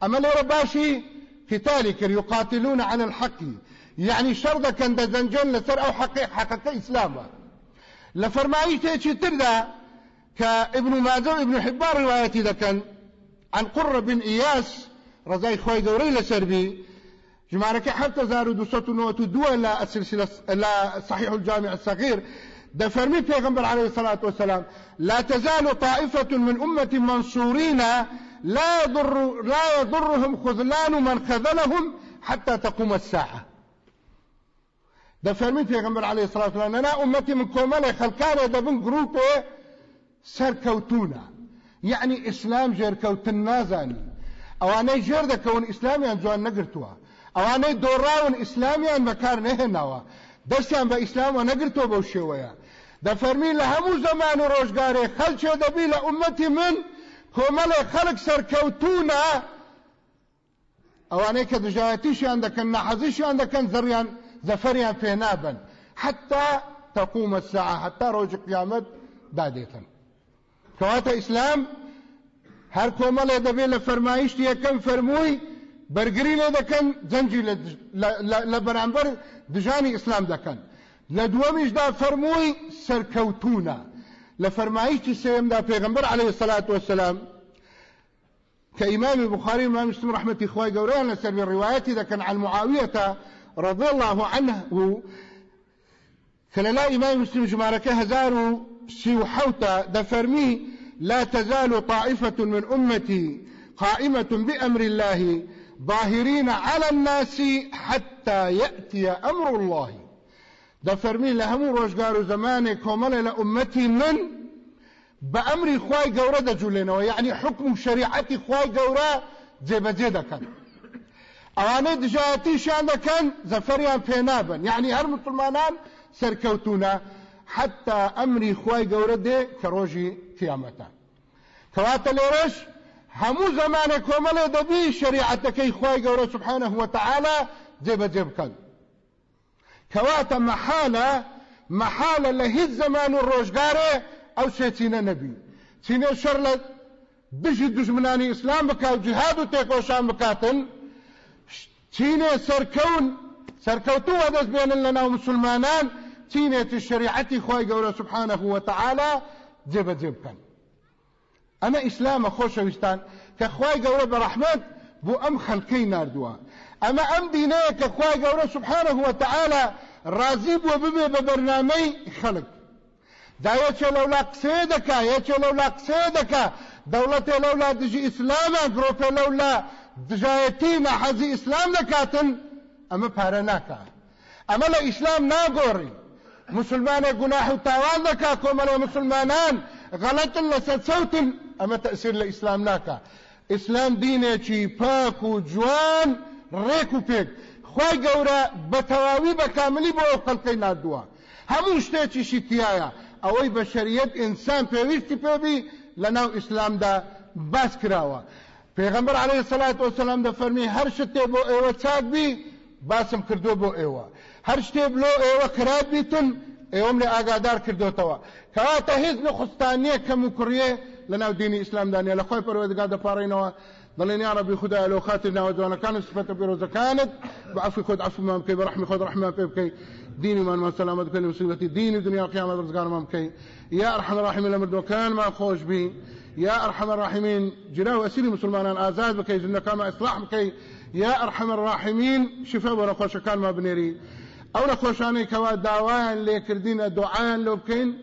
أما لو رباشي قتالك يقاتلون على الحق يعني شرطة كان دزنجون لسر أو حقيق حقيقة اسلاما لفرمائي تيشي تردا كابن ماجه ابن حبان روايتي ذكن عن قرة بن إياس رضاي خوي قوري لسربي جمعنا حتى زاروا دوستو نوتو دوا لا السلسلة لا صحيح الجامع الصغير. ده فرمي پیغمبر عليه الصلاة والسلام لا تزال طائفة من أمتي منصورين لا يضر لا يضرهم خذلان من خذلهم حتى تقوم الساعة. ده فرمي پیغمبر عليه الصلاة والسلام أنا أمتي من كومالي خلقانة ده بن جروبه سەرکەوتونە یعنی ئیسلام ژێرکەوتن نازانی. ئەوانەی ژێر دەکەون ئیسلامیان جوان نەگرتووە. ئەوانەی دۆڕاون ئیسلامیان بەکار نەهێناوە. دەستیان بە ئیسلامە نەگرتووە بەو شێوەیە. دەفەرمی لە هەموو زەمان و ڕۆژگارێ خەلچێ دەبی لە ئومەتی من کۆمەڵێ خەڵک سەرکەوتونە ئەوانەی کە دژایەتیشیان دەکەن نەحەزیشیان دەکەن زەڕیان زەفەریان پێ نابن. حتا تقوم الساعة حتا ڕۆژی قیامەت دادێتن کەواتە ئیسلام هەر کۆمەڵێ دەبێت لە فەرمایشتی یەکەم فەرمووی بەرگری لێ دەکەن جەنجی لە بەرامبەر دژانی ئیسلام لە دووەمیشدا فەرمووی سەرکەوتونە لە فەرمایشتی سێمدا پێغمبەر عليه الصلاة والسلام كإمام البخاري وإمام مسلم رحمة إخوائي قوريان لسر الروايات إذا كان عن معاوية رضي الله عنه كلا إمام مسلم جمارك هزار سيو حوتا دفرمي لا تزال طائفة من أمتي قائمة بأمر الله ظاهرين على الناس حتى يأتي أمر الله. دفرمي لهم روشقار زمان كومل لأمتي من بأمر خواي قورة دجولين يعني حكم شريعة خواي قورة جيب جيدا كان اوانه دجايتي شان كان زفريان فينابا يعني هر مسلمانان سركوتونا حتى امري خواي قورة دي كروجي قيامتا كواتا ليرش همو زمان كومل دبي شريعتكي خواي قورة كواتا محالة محالة لهيد زمان الروشقاري أو سيتينا نبي. سينا شرلت بجي دجمناني إسلام بكا وجهاد وتيكوشان بكاتن. چینێ سەرکەون سەرکەوتو وەدەست بێنن لە ناو مسلمانان چینێتی شریعەتی خۆی گەورە سبحانه وتعالى جێبەجێ بکەن ئەمە ئیسلامە خۆشەویستان کە خی گەورە ئەم دینەیە کە خی گەورە سبحانه وتعالى ببێ بە بەرنامەی خەڵک دا یەکێ لەولا قسێ دەکا یەکێ لەولا قسێ دەکا دەوڵەتێ لەولا دژی ئیسلامە گرۆپێ لەولا دژایەتی حەزی ئیسلام دەکاتن ئەمە پارە ناکە ئەمە لە ئیسلام ناگۆڕی مسلمانێک گوناح و تاوان دەکا کۆمەڵە مسلمانان غەڵەتن لەسەر چەوتن ئەمە تەسیر لە ئیسلام ناکە ئیسلام دینێکی پاک و جوان ڕێک و پێک. خی گەورە بە تەواوی بە کاملی بۆ ئەو خەڵکەی نادووە. هەموو شتێکیشی تایە ئەوەی بە شەریەت ئینسان پێویستی پێبی لە ناو ئیسلامدا باس کراوە. پێغمبەر عليه سلات و سلام دەفەرمی هەر شتێ بۆ ئێوە چاکبی باسم کردو بۆ ئێوە. هەر شتێ بلۆ ئێوە کرابیتون ئێوەم لێ ئاگادار کردوتەوە. کەواتە هیچ نەخستانیە کەم و کوڕیە لە ناو دینی ئیسلامدانە لە خۆی پەروەدگا دەپارڕینەوە. ضلين يا ربي خدا لو خاتنا وزوانا كان صفة بيروزة كانت بعفو خد عفو ما مكي برحمة خد رحمة بكي ديني من ما سلامة كل مصيبتي ديني دنيا قيامة رزقان ما مكي. يا أرحم الراحمين لمردو كان ما خوش بي. يا أرحم الراحمين جناو أسيري مسلمان آزاد بكي جنة كما إصلاح بكي. يا أرحم الراحمين شفاء ورخوش كان ما بنيري. أو رخوشاني كوا داوان لي كردين دعان لو بكين.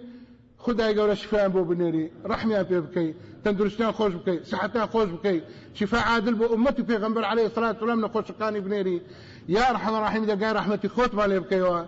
خدای گەورە شفیان بۆ بنێری ڕحمیان پێ بکەیت تەندروستیان خۆش بکەیت سحتان خۆش بکەیت شفا عادل بۆ ئومەتی پێغمبەر عليه الصلاة والسلام نەخۆشەکانی بنێری یا ڕحمە ڕحیم دەگای ڕحمەتی خۆتمان لێ بکەیەوە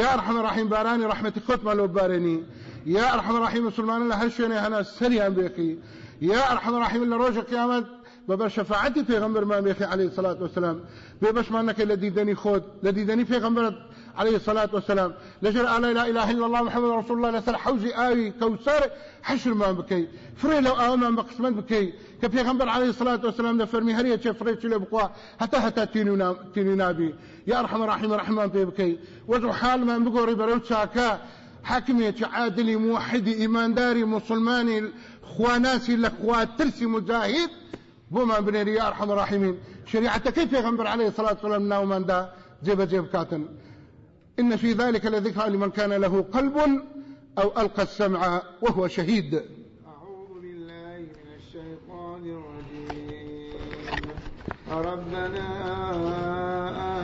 یا ڕحمە ڕحیم بارانی ڕحمەتی خۆتمان لۆ بارێنی يا أرحم الراحمين مسلمان الله هالشيء هنا سريعا بيخي يا أرحم الراحمين لروج القيامة بابا شفاعتي في غمبر ما بيخي عليه الصلاة والسلام. بيبش ما انك الذي دني خود الذي دني في غمبر عليه الصلاة والسلام. لجر أنا لا إله إلا الله محمد رسول الله. لسر حوزي آوي كوسر حشر ما بكي. فري لو آوما بقسمت بكي. كفي غمبر عليه الصلاة والسلام دفرمي هريا شيء فري شلي بقوا. حتى حتى تيني نابي يا أرحم الراحمين رحمن بكي. وزو حال ما بقوري بروت شاكا حاكمية عادل موحد داري مسلماني خواناسي لخوات ترسي مجاهد. بوما بن يا أرحم الراحمين. شريعة كيف يغنبر عليه الصلاة والسلام ناومان دا جيب جيب كاتن. إن في ذلك لذكرى لمن كان له قلب أو ألقى السمع وهو شهيد. أعوذ بالله من الشيطان الرجيم. ربنا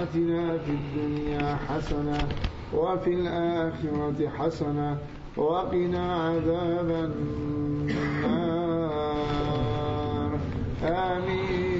آتنا في الدنيا حسنة وفي الآخرة حسنة وقنا عذاب النار. آمين.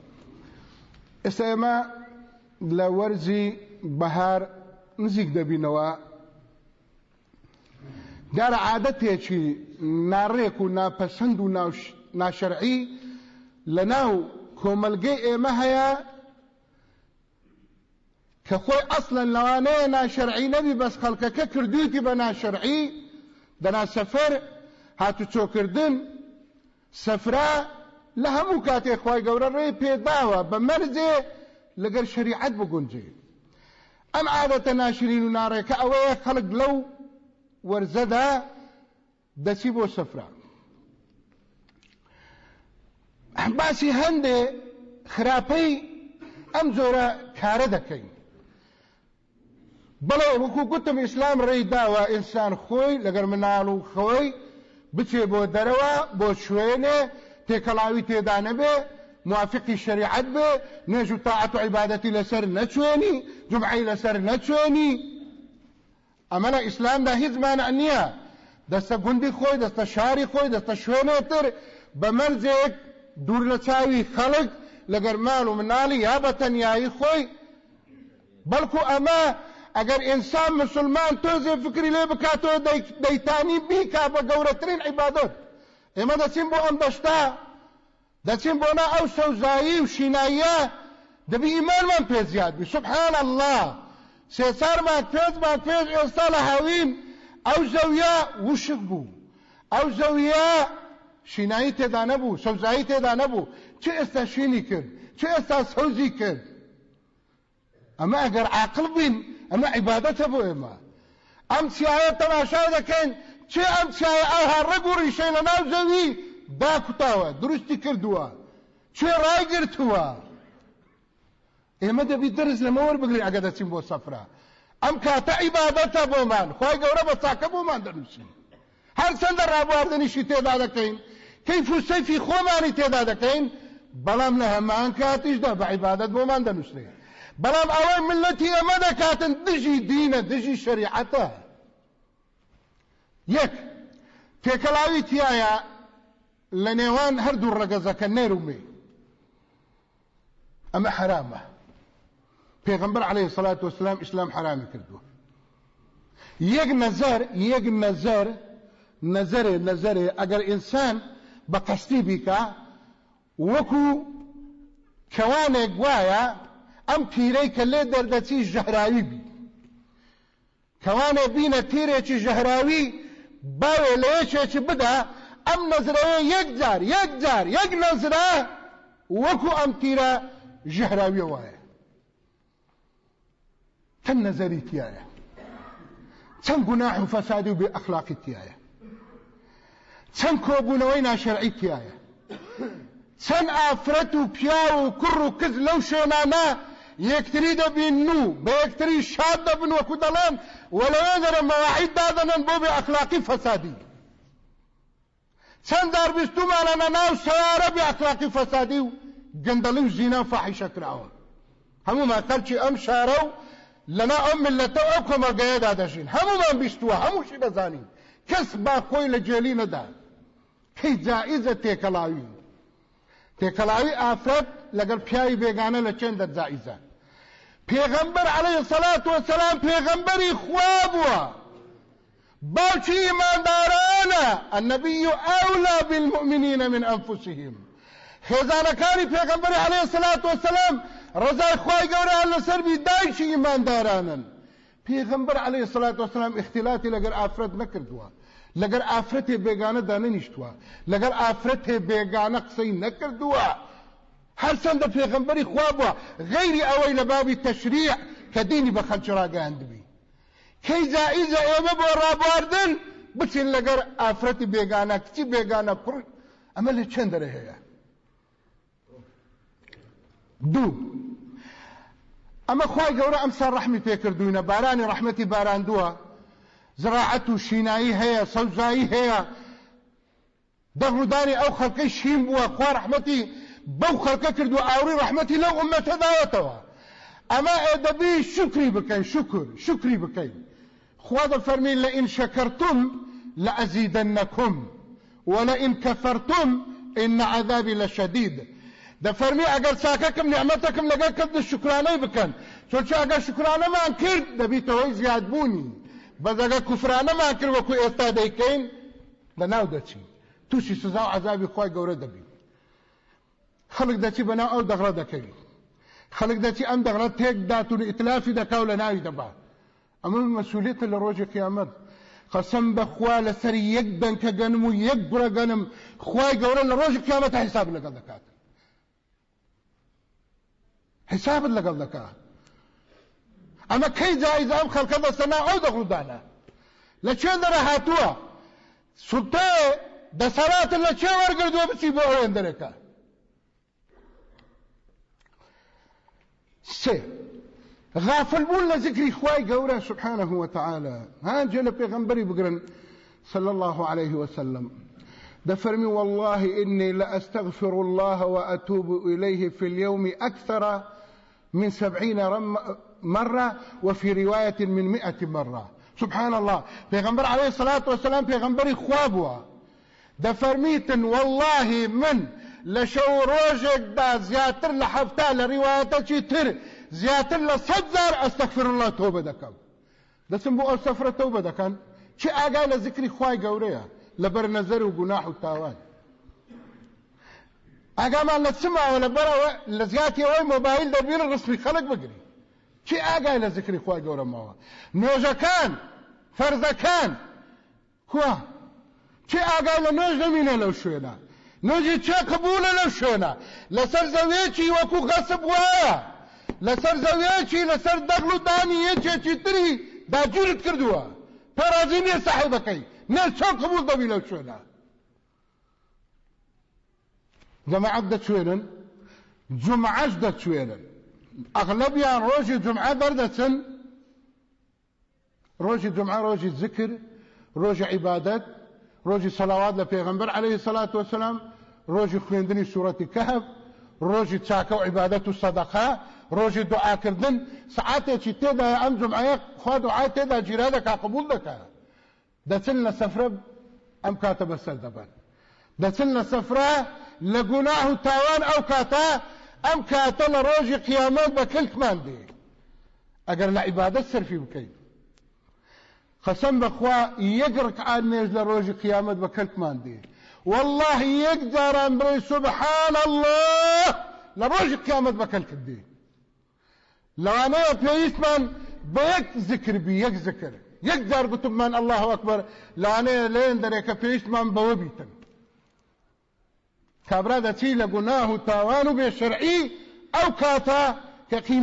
خوش استاد استيما لورزي بهار نزيك دبينوا دار عادەتێکی ناڕێک و ناپەسەند و ناشەرعی لە ناو کۆمەلگەی ئێمە هەیە کە خۆی ئەسڵەن لەوانەیە ناشەرعی نەبی بەس خەڵکەکە کردویتی بە ناشەرعی دەنا سەفەر هاتوچۆکردن سەفرا لە هەموو کاتێک خۆی گەورە ڕێ پێداوە بە مەرجێ لەگەر شریعەت بگونجێ ئەم عادەتە ناشرین و ناڕێکە ئەوەیە خەڵک لەو وەرزەدا دەچی بۆ سەفرا باسی هەندێ خراپەی ئەم جۆرە کارە دەکەین. بەڵێ وەکو گوتم ئیسلام ڕێی داوە ئینسان خۆی لەگەر مناڵ و خۆی بچێ بۆ دەرەوە بۆ شوێنێ تێکەڵاوی تێدا نەبێ موافقی شریعت بێ نوێژ و تاعەت و عیبادەتی لەسەر نەچوێنی جمعی لەسەر نەچوێنی ئەمە لە ئیسلامدا هیچ مانع نییە دەستە گوندی خۆی دەستە شاری خۆی دەستە شوێنێتر بە مەرجێک دوور لە چاوی خەڵک لەگەر ماڵ و مناڵی یا بە تەنیایی خۆی بەڵکو ئەمە ئەگەر ئینسان مسلمان تۆزێ فکری لێ بکاتەوە دەیتانی بیکا بە گەورەترین عیبادۆت ئێمە دەچین بۆ ئەم دەشتا دەچین بۆ نا ئەو سەوزایی و شیناییە. دەبی ئیمانمان پێ زیاد بی سبحان الله سێسارمان پێزمان پێش ئێستا لە هاوین ئەو زەویە وشک بوو. ئەو زەویە شینایی تێدا نەبوو سەوزایی تێدا نەبوو. چه ئێستا شینی کرد؟ چه ئێستا سەوزی کرد؟ ئەمە ئەگەر عاقل بین ئەمە عیبادەتە بۆ ئێمە. ئەم چیایە تەماشا دەکەین. چه ئەم چایە ئەها ڕێگ و ڕیشەی لە ناو زەوی داکوتاوە دروستی کردووە چێ ڕایگرتووە ئێمە دەبی دەرز لەمەوە بگری ئەگە دەچین بۆ سەفرا ئەم کاتە عیبادەتە بۆمان خی گەورە بە چاکە بۆمان دەنووسین هەر چەندە ڕابواردنیشی تێدا دەکەین کەیف و سەیفی خۆمانی تێدا دەکەین بەڵام لە هەمان کاتیشدا بە عیبادەت بۆمان دەنووسێت بەڵام ئەوەی ملەتی ئەمە دەکاتن دژی دینە دژی شریعەتە. یەک تێکەلاوی تایە لە نێوان هەردوو ڕەگەزەکە نێرومێ ئەمە حرامە. پێغمبەر عليه الصلاة والسلام ئیسلام حرامی کردووە. یەک نەزەر یەک نەزەر نەزەرێ نەزەرێ ئەگەر ئینسان بە قەستی بیکە وەکو کەوانێک وایە ئەم پیرەی کە لێ دەردەچی ژەهراوی بی. کەوانێ بینە تیرێکی ژەهراوی باوێ لە یەکێکی بدا ئەم نەزرەوە یەک جار یەک جار یەک نەزرە وەکو ئەم تیرە ژەهراویە وایە. چەند نەزەری تایە چەند گوناح و فەسادی و بێ ئەخلاقی تایە چەند کۆبوونەوەی ناشەرعی تایە چەند ئافرەت و پیا و کوڕ و کز لەو شوێنانە یەکتری دەبین و بە یەکتری شاد دەبن وەکو دەڵێن وەلەوێ دەرە مەواعید دادەنن بۆ بێ ئەخلاقی فەسادی چەند داربیستومانە ناو سەوارە بێ ئەخلاقی فەسادی و گەندەڵی و زینا فاحیشە کراوە هەمومان خەرچی ئەم شارە و لەنا ئەم ملەتە ئەو کۆمەلگەیەدا دەژین هەمومان بیستووە هەمووشی دەزانین کەس با خۆی لە جێلی نەدا کەی جائزە تێکەڵاوی تێکەڵاوی ئافرەت لەگەر پیاوی بێگانە لە چێندە جائزە پێغەمبەر عەلەیهی السەلات وەسەلام پێغەمبەری خوا بووە باوکی ئیماندارانە النبی ئەولا بالمؤمنین من ئەنفسهم خێزانەکانی پێغەمبەری عەلەیهی السەلات وەسەلام ڕزای خوای گەورەیان لەسەر بی دایکی ئیماندارانن پێغەمبەر عەلەیهی السەلات وەسەلام اختیلاتی لەگەر ئافرەت نەکردووە لەگەر ئافرەتێ بێگانە دانەنیشتووە لەگەر ئافرەتێ بێگانە قسەی نەکردووە. هەر چەندە پێغەمبەری خوا بووە. غەیری ئەوەی لە بابی تەشریع کە دینی بە خەلکی ڕاگەاندبی کەی جائیزە ئێمە بۆ ڕابواردن؟ بچین لەگەر ئافرەتی بێگانە کچی بێگانە کوڕ ئەمە لە چەند دەرە هەیە؟ دوو. ئەمە خی گەورە ئەمسا ڕحمی پێکردوینە بارانی ڕحمەتی باراندووە. زراعەت و شینایی هەیە سەوزایی هەیە دەغڕدانی ئەو خەڵکەی شین بووە خوا ڕحمەتی بەو خەڵکە کردو ئاوری ڕحمەتی لەو ئومەتە داوەتەوە ئەمە ئێدەبی شکری بکەین شکر شکری بکەین خوا دەفەرمین لئین شەکەرتم لأزيدنكم ولئن كفرتم إن عذابي لشديد. دەفەرمی ئەگەر چاکەکەم نیعممەتەکەم لەگەر کرد شکرانەی بکەن چۆنچ ئەگەر شکرانەمان کرد دەبیتەوەی زیادبوونی بەزەگە کوفرانەمان کرد وەکو ئێستا دەیکەین لەناو دەچین تووشی سزا و عذابی خۆی گەورە دەبین خەڵک دەچی بەناو ئەو دەغڕە دەکەوی خەڵک دەچی ئەم دەغڕە تێک داتون ئیتلافی دەکاو لە ناوی دەبات ئەمە مەسوولێتە لە ڕۆژی قیامەت قەسەم بەخوا لەسەر یەک دەنکە گەنم و یەک گوڕە گەنم خوای گەورە لە ڕۆژی قیامەت حساب لەگەڵ دەکات حسابت لەگەڵ دەکات ئەمە کەی جایز ئەم خەڵکە دەستەنا ئەو دەغڵودانە لە چێ دەرە هاتووە؟ سوتە دەسەراتە لە چێ وەرگردووە بچی بۆ ئەوێندەرەکە؟ سێ. غافل بون لذكر خواي قورا سبحانه وتعالى ها جل پیغمبري بقرن صلى الله عليه وسلم. دفرمي والله إني لأستغفر الله وأتوب إليه في اليوم أكثر من سبعين مرة وفي رواية من مئة مرة. سبحان الله. پیغمبر عليه الصلاة والسلام پیغمبري خوابوا دفرميتن والله من لشو روجك دا زياتر لحفتا لرواية تر زیاتر سەد زار ئەستەخفر الله تۆبە دەکەم دەچم بۆ ئەو سەفرە تەوبە دەکەن چه ئاگای لە ذکری خوای گەورەیە لەبەر نەزەر و گوناح و تاوان. ئاگامان لە چماوە لەبەرەوە لە زیاتی ئەوەی مۆبایل دەبیرە ڕسمی خەڵک بگری. چی ئاگای لە ذکری خوای گەورەمەوە؟ نۆژەکان فەرزەکان. کووە چی ئاگای لە نۆژ دەمینە لەو شوێنە؟ نۆژی چێ قبولە لەو شوێنە؟ لەسەر زەوێکی وەکو غەسب وایە. لەسەر زەویەکی لەسەر دەغڵ و دانی یەکێکی تری داگیرت کردووە. پارازی نییە ساحیبەکەی نە چۆن قبول دەبی لەو شوێنە؟ جەماعەت دەچوێنن جمعەش دەچوێنن ئەغلبیان ڕۆژی جمعە بەردەچن ڕۆژی جمعە ڕۆژی ذکر ڕۆژی عیبادەت ڕۆژی سەلاوات لە پێغەمبەر عەلەیهی سەلات وەسەلام ڕۆژی خوێندنی سوورەتی کەهف ڕۆژی چاکە و عیبادەت و سەدەقە ڕۆژی دوعاکردن سعاتێکی تێدا ئەم جمعەیە؟ خوا دوعای تێدا جیرا دەکا قبول دەکا. دەچن لە سەفرە ئەم کاتە بەسەر دەبن دەچن لە سەفرە لە گوناه و تاوان ئەو کاتە کاتە لە ڕۆژی قیامەت بە کلکمان دێ ئەگەر لە عیبادەت سەرفی بکەیت قسم بخوا ڕکعات نێژ لە ڕۆژی قیامەت بە کەلکمان دێ والله جاران بڵێ سبحان الله قیامەت بە کەلکت دێ لەوانەیە پێویستمان بە یەک ذکر بی یەک ذکر یەک جار گوتمان الله ئەکبەر لەوانەیە لێن دەرێکە پێویستمان بەوە بیتن دەچی لە گوناه و تاوان و بێشەرعی ئەو کاتە کە خی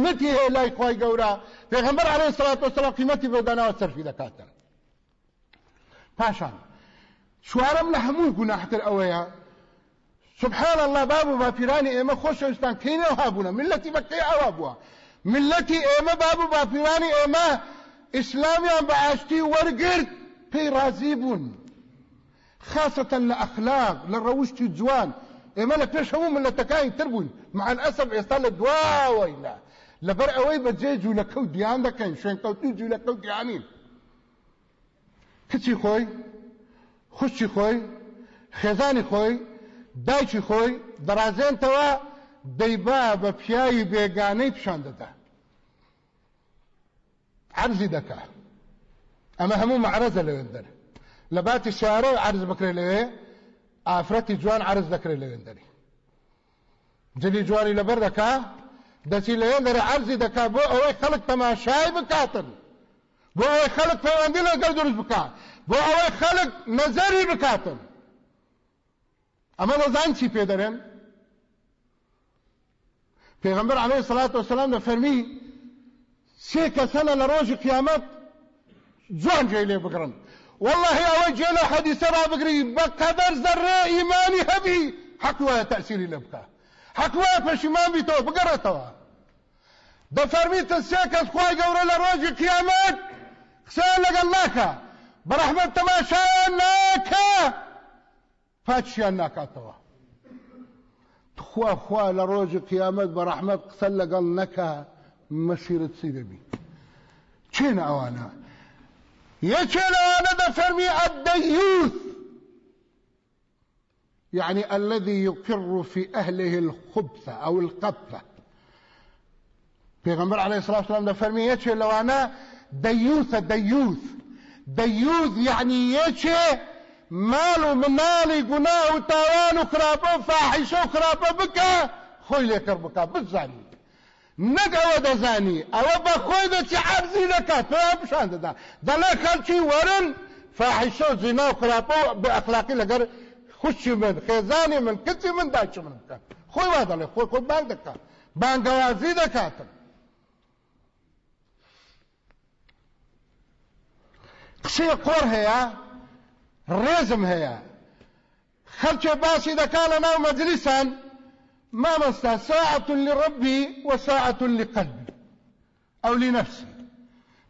گەورە. پێغمبەر عليه سلات وسلام قیمەتی بۆ داناوە سەرفی دەکاتە. پاشان شوارم لە هەموو گوناحتر ئەوەیە. سبحان الله باب و باپیرانی ئێمە خۆشەویستان کەینەوە هابوونە ملەتی بەکەی ئەوە بووە؟ ملەتی ئێمە باب و باپیرانی ئێمە ئیسلامیان بە ئاشتی وەرگرت پێی رازی بوون. خاصەتەن جوان. ئێمە لە پێش هەموو ملەتەکانی تر بوون. مع الأسف ئێستا لە دواوەینا لەبەر ئەوەی بەجێ جوولەکە و دیان دەکەین شوێنکەوتی جوولەکە و دیانین. کچی خۆی؟ خوشتی خۆی؟ خێزانی خۆی؟ دایکی خۆی؟ دەرازێنتەوە دەیبا بە پیاوی بێگانەی پیشان دەدا. عرضی دەکا. ئەمە هەموو معرەزە لەوێندەر لە باتی شارە عرض بکرێت لەوێ ئافرەتی جوان عرض لەوێندەری جلی جوانی لەبەر دەکا دەچی لەوێندەرە عرضی دەکا بۆ ئەوەی خەڵک تەماشای بکاتن. بۆ ئەوەی خەڵک پەیوەندی لەگەڵ دروست بکات بۆ ئەوەی خەڵک نەزەری بکاتن. ئەمە دەزان چی پێ دەرێن؟ پێغمبەر عليه الصلاة والسلام سێ کەسەنە لە ڕۆژی قیامەت جوان جێی لێ بگرن. والله حەدیسە را بگری بە قەدەر زەڕێ ئیمانی هەبی حەق وایە تەسیری لێ بکە حەق وایە پەشیمان بیتەوە بگەڕێتەوە دەفەرمیتە سێ کەس خوای گەورە لە ڕۆژی قیامەت قسە لەگەڵ ناکە بەرەحمەت تەماشایان ناکە پاچیان ناکاتەوە خوا ڕۆژی قیامەت بە ڕەحمەت قسە لەگەڵ نەکە مەسیرت چی دەبی یەکێ لەوانە دەفەرمی الدەیوث يعني الذي يقر في أهله الخبث أو القبثة. پیغمبر علیه الصلاة والسلام دەفەرمی یەکێ لەوانە دەیوثە دەیوث دەیوث يعني یەکێ مال و مناڵی گوناه و تاوان و خراپە و فاحیشە نەک ئەوە دەزانی ئەوە بە خۆی دەچی عەرزی دەکات تۆ پیشان دەدا دەڵێ خەڵکی وەرن فاحیشە و زینا و خراپە بە ئەخلاقی لەگەر خوشی من خێزانی من کچی من داچی من بکە خۆی وا دەڵێ خۆی خۆی بانگ دەکات بانگەوازی دەکاتن قسەی قۆر هەیە ڕێزم هەیە خەلکێ باسی دەکا لە ناو مەجلیسان مامەستا ساعة لربي وساعة لقلبي أو لنفسي.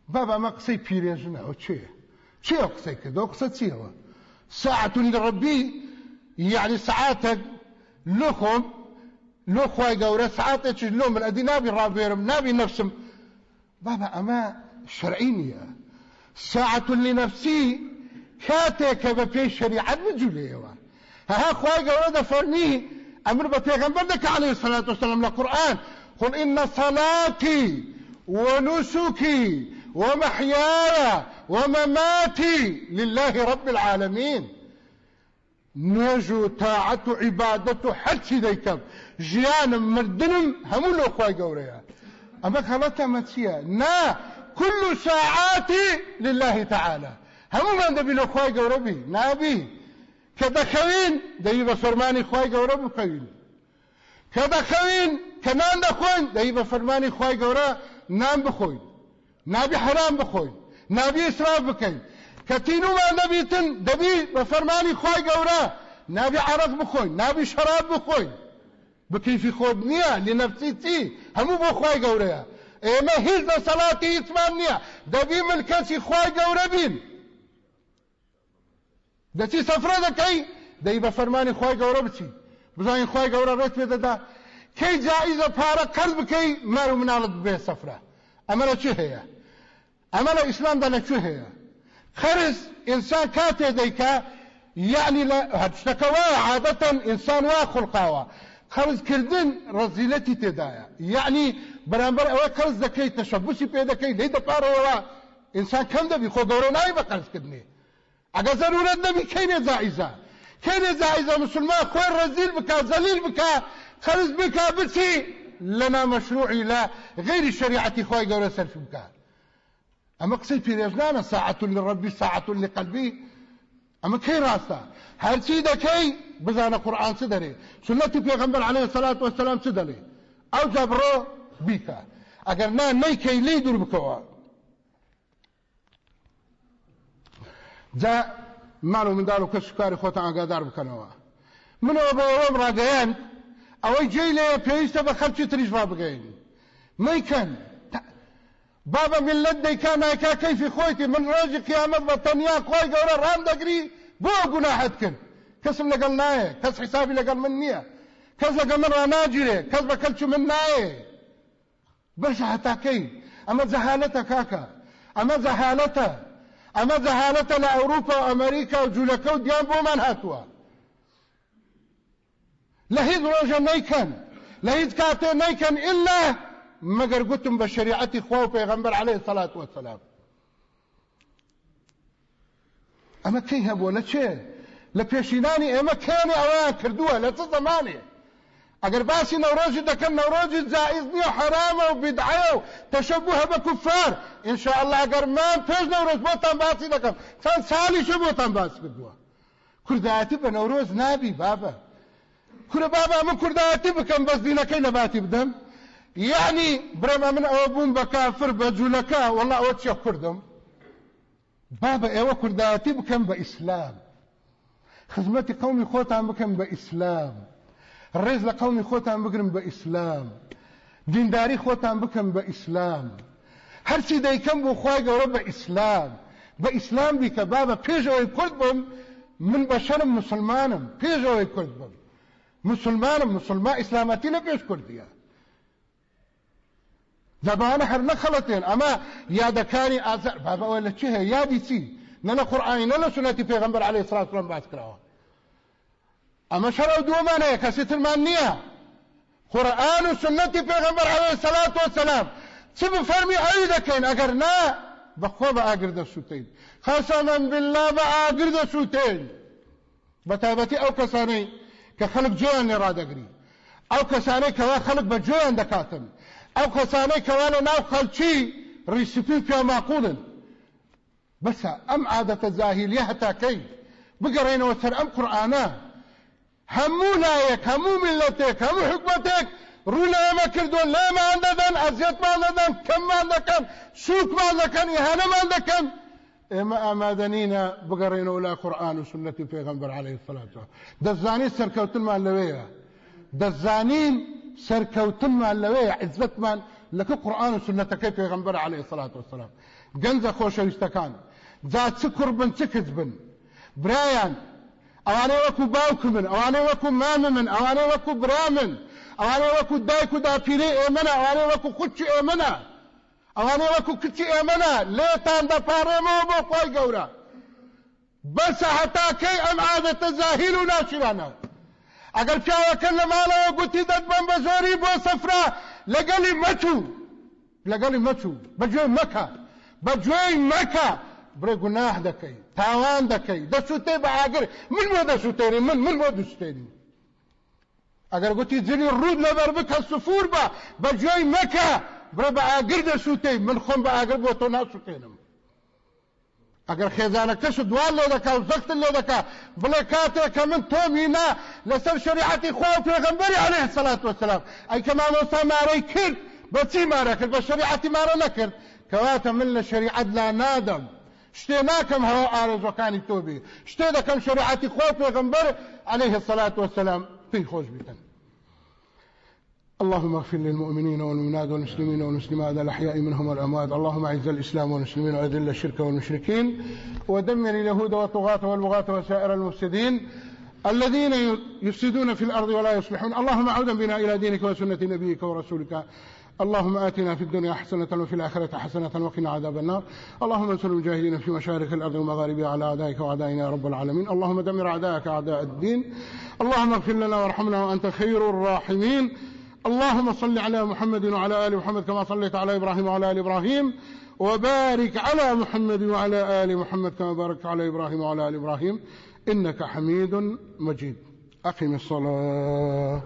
بابا ما ئەو چێە چێ ئەو قسەی کردەوە قسە چیەوە ساعة لربي يعني ساعاتك لخم گەورە سعاتێکی لۆ من ئەدی نابی ڕابێرم نابی نفسم. بابا شەرعی نییە ساعة لنفسي كاتك بفي شريعة بجوليوا ها خواهي قولة فرميه أمر بفيغمبر دك عليه الصلاة والسلام للقرآن قل إن صلاتي ونسكي ومحياي ومماتي لله رب العالمين. نجو طاعة عبادة حتى ذيكم جيان مردنم همو لو خواهي قولة أما خلطة متسيا نا كل ساعاتي لله تعالى. هم من دبي لو کە دەخەوین دەوی بە فەرمانی خی گەورە بخەوین کە دەخەوین کە نان دەخۆین دەوی بە فەرمانی خی گەورە نان بخۆین. نابی حرام بخۆین. نابی ئسراف بکەین. کە تینومان دەبیتن دەبی بە فەرمانی خی گەورە نابی عرف بخۆین نابی شراب بخۆین. بکەیفی خۆب نییە لنەفسی چی؟ هەموو بۆ خی گەورەیە. ئێمە هیچ دەسەڵاتی ئیتمان نییە. دەبی من کەسی خی گەورە بین. دەچی سەفرە دەکەی؟ دەی بە فەرمانی خی گەورە بچی. بزانین خی گەورە ڕێت پێ دەدا. کەی جائیزە پارە قەرز بکەی؟ مار و مناڵت بێ سەفرە. ئەمە لە چی هەیە؟ ئەمە لە ئیسلامدا لە کوێ هەیە؟ خەرز ئینسان کاتێ دەیکا یعنی لە هەشتەکەەوە عادەتەن ئینسان وا خوڵقاوە قەرزکردن ڕزیلەتی تێدایە. یعنی بەرامبەر ئەوە قەرز دەکەیت تەشەبوسی پێ دەکەیت لی دەپارەوە ئینسان کەم دەبی خۆ گەورە ناوی بە قەرزکردنی ئەگە زەرورەت نەبی کەینێ زائیزە کەینێ زائیزە مسلمان خۆی ڕزیل بکە زەلیل بکە قەرز بکە بچی. لەنا مەشروعی لە غیری شریعەتی خۆی گەورە سەرف بکە ئەمە قسەی پیرێژنانە ساعة لربی ساعة لقلبی. ئەمە کەی ڕاستە هەرچی دەکەی بزانە قورآن چ دەرێ سنەتی پێغەمبەر عەلەیهی السەلات وەسەلام چ دەڵێ ئەو جەبڕۆ بیکە ئەگەر نا نەیکەی لی دوور بکەوە جا ماڵ و منداڵ و کەس کاری خۆتان ئاگادار بکەنەوە منەوە بە ئەوەم ڕاگەیان ئەوەی جێی لێ پێویستە بە خەرچی تریش وا بگەین مەیکەن بابا ملت دەیکا ناکا کەیفی خۆیتی من ڕۆژی قیامەت بە تەنیا خۆی گەورە ڕام دەگری بۆ گوناحت کرد کەسم لەگەڵ نایە کەس حسابی لەگەڵ من نییە کەس لەگەڵ من ڕناگیرێ کەس بە کەلچ من نایە بەش هەتاکەی ئەمە جەهالەتە کاکە ئەمە جەهالەتە ئەمە جەهالەتە لە ئەوروپا و ئەمریکا و جوولەکە و دیان بۆمان هاتووە لە هیچ ڕۆژە نەیکەن لە هیچ کاتێ نەیکەن ئللا مەگەر گوتم بە شریعەتی خوا و پێغەمبەر عەلەیهی سەڵات وەسەلام ئەمە کەی هەبووە لە چێ لە پێشینانی ئێمە کێنی ئەویان کردووە لە چ زمانێ ئەگەر باسی نەورۆژی دەکەن نەورۆژی جائز نییە حرامە و بدعە و تەشەبوه بە کوفار ئینشاءالله ئەگەر من پێش نەورۆژ بۆتان باسی دەکەم چەند ساڵیشە بۆتان باس کردووە کوردایەتی بە نەورۆز نابی بابە کورە بابا من کوردایەتی بکەم بەس دینەکەی نەباتی بدەم یعنی برەمە من ئەوە بووم بە کافر بە جوولەکە وەڵا ئەوە چیە کوردم بابە ئێوە کوردایەتی بکەم بە ئیسلام خزمەتی قومی خۆتان بکەم بە ئیسلام ڕێز لە قومی خۆتان بگرم بە ئیسلام دینداری خۆتان بکەم بە ئیسلام هەرچی دەیکەم بۆ خی گەورە بە ئیسلام بە ئیسلام بم من بەشەرم مسلمانم پێشەوەی کورد بم. مسلمانم مسلمان ئیسلامەتی لە پێش کوردیە زبانە هەر نەخەڵەتێن ئەمە یادەکانی ئازار بابەوە لە چی هەیە یادی چی نە لە قورآنی نە لە سنەتی پێغەمبەر عەلەیهی سڵات وسلام باس کراوە ئەو دووەمان هەیە کەسی ترمان نییە قورآن و سنەتی پێغەمبەر عەلەیهی سەلات وسلام چ بفەرمی ئەوی دەکەین ئەگەر نا بەخۆ بە ئاگر دەسووتین خەسەمەن بالله بە تایبەتی ئەو کەسانەی کە خەڵک جۆیان لێ ڕادەگری ئەو کەسانەی کەوا خەڵک بە جۆیان دەکاتن ئەو کەسانەی کەوا لە ناو خەڵکی ڕیسپین پێ ماقولن بەسە ئەم عادەتە زاهیلیە هەتاکەی بگەڕێنەوە سەر ئەم قورآانە هەموو لایەک هەموو میلەتێک هەموو حکومتێک ڕوو لە ئێمە کردوون لێمان دەدەن ئەزیەتمان دەدەن کەممان دەکەن سووکمان دەکەن ئیهانەمان دەکەن ئێمە ئامادەنینە بگەڕێنەوە لا قورآن و سنەتی پێغەمبەر عەلەیهی سەلات دەزانی سەرکەوتنمان لەوەیە دەزانین سەرکەوتنمان لەوەیە عزتمان لەکە قورآن و سنەتەکەی پێغەمبەر عەلەیهی سەلات وسلام گەنجە خۆشەویستەکان جا چ کوڕ بن چ کچ بن برایان ئەوانەی وەکو باوک من ئەوانەی وەکو مامە من ئەوانەی وەکو برا من ئەوانەی وەکو دایک و داپیرەی ئێمەە ئەوانەی وەکو خوچی ئێمەە ئەوانەی وەکو کچی ئێمەە لێتان دەپارێمەوە بۆ خۆی گەورە بەسە هەتاکەی ئەم عادەتە زاهیل و ناچرانە ئەگەر پیاوەکە لە ماڵەوە گوتی دەتبم بە زۆری بۆ سەفرا لەگەڵی مەچوو لەگەڵی مەچوو بەگوێ مەکە بەگوێی مەکە برێ گوناح دەکەی تاوان دەکەی دەسووتێ بە ئاگر من بۆ دەسووتێنی من من بۆ دوستێنی ئەگەر گوتی جلی ڕوود لەبەر بکە سفور بە بەگوێی مەکە برە بە ئاگر دەسووتەی من خۆم بە ئاگر بۆ تۆ ناسووتێنم ئەگەر خێزانەکەش دوال لێ دەکا و زەختن لێ دەکا بڵێ کاتێک کە من تۆمینا لەسەر شریعەتی خوا و پێغەمبەری عەلەیهی السەلات وەسەلام ئەی کە مامۆستا مارەی کرد بەچی مارە کرد؟ بە شریعەتی مارە نەکرد کەواتە من لە شریعەت لا نادەم شتێ ناکەم هەوا ئارەزەکانی تۆ بێ شتێ دەکەم شریعەتی خوا و پێغەمبەر عەلەیهی السەلات وەسەلام پێی خۆش بیتن اللهم اغفر للمؤمنين والمؤمنات والمسلمين والمسلمات الأحياء منهم والأموات. اللهم أعز الإسلام والمسلمين وأذل الشرك والمشركين. ودمر اليهود والطغاة والبغاة وسائر المفسدين الذين يفسدون في الأرض ولا يصلحون. اللهم عودا بنا إلى دينك وسنة نبيك ورسولك. اللهم آتنا في الدنيا حسنة وفي الآخرة حسنة وقنا عذاب النار. اللهم انصر المجاهدين في مشارق الأرض ومغاربها على أعدائك وأعدائنا يا رب العالمين. اللهم دمر أعداءك أعداء الدين. اللهم اغفر لنا وارحمنا وأنت خير الراحمين. اللهم صل على محمد وعلى آل محمد كما صليت على إبراهيم وعلى آل إبراهيم. وبارك على محمد وعلى آل محمد كما باركت على إبراهيم وعلى آل إبراهيم. إنك حميد مجيد. أقم الصلاة.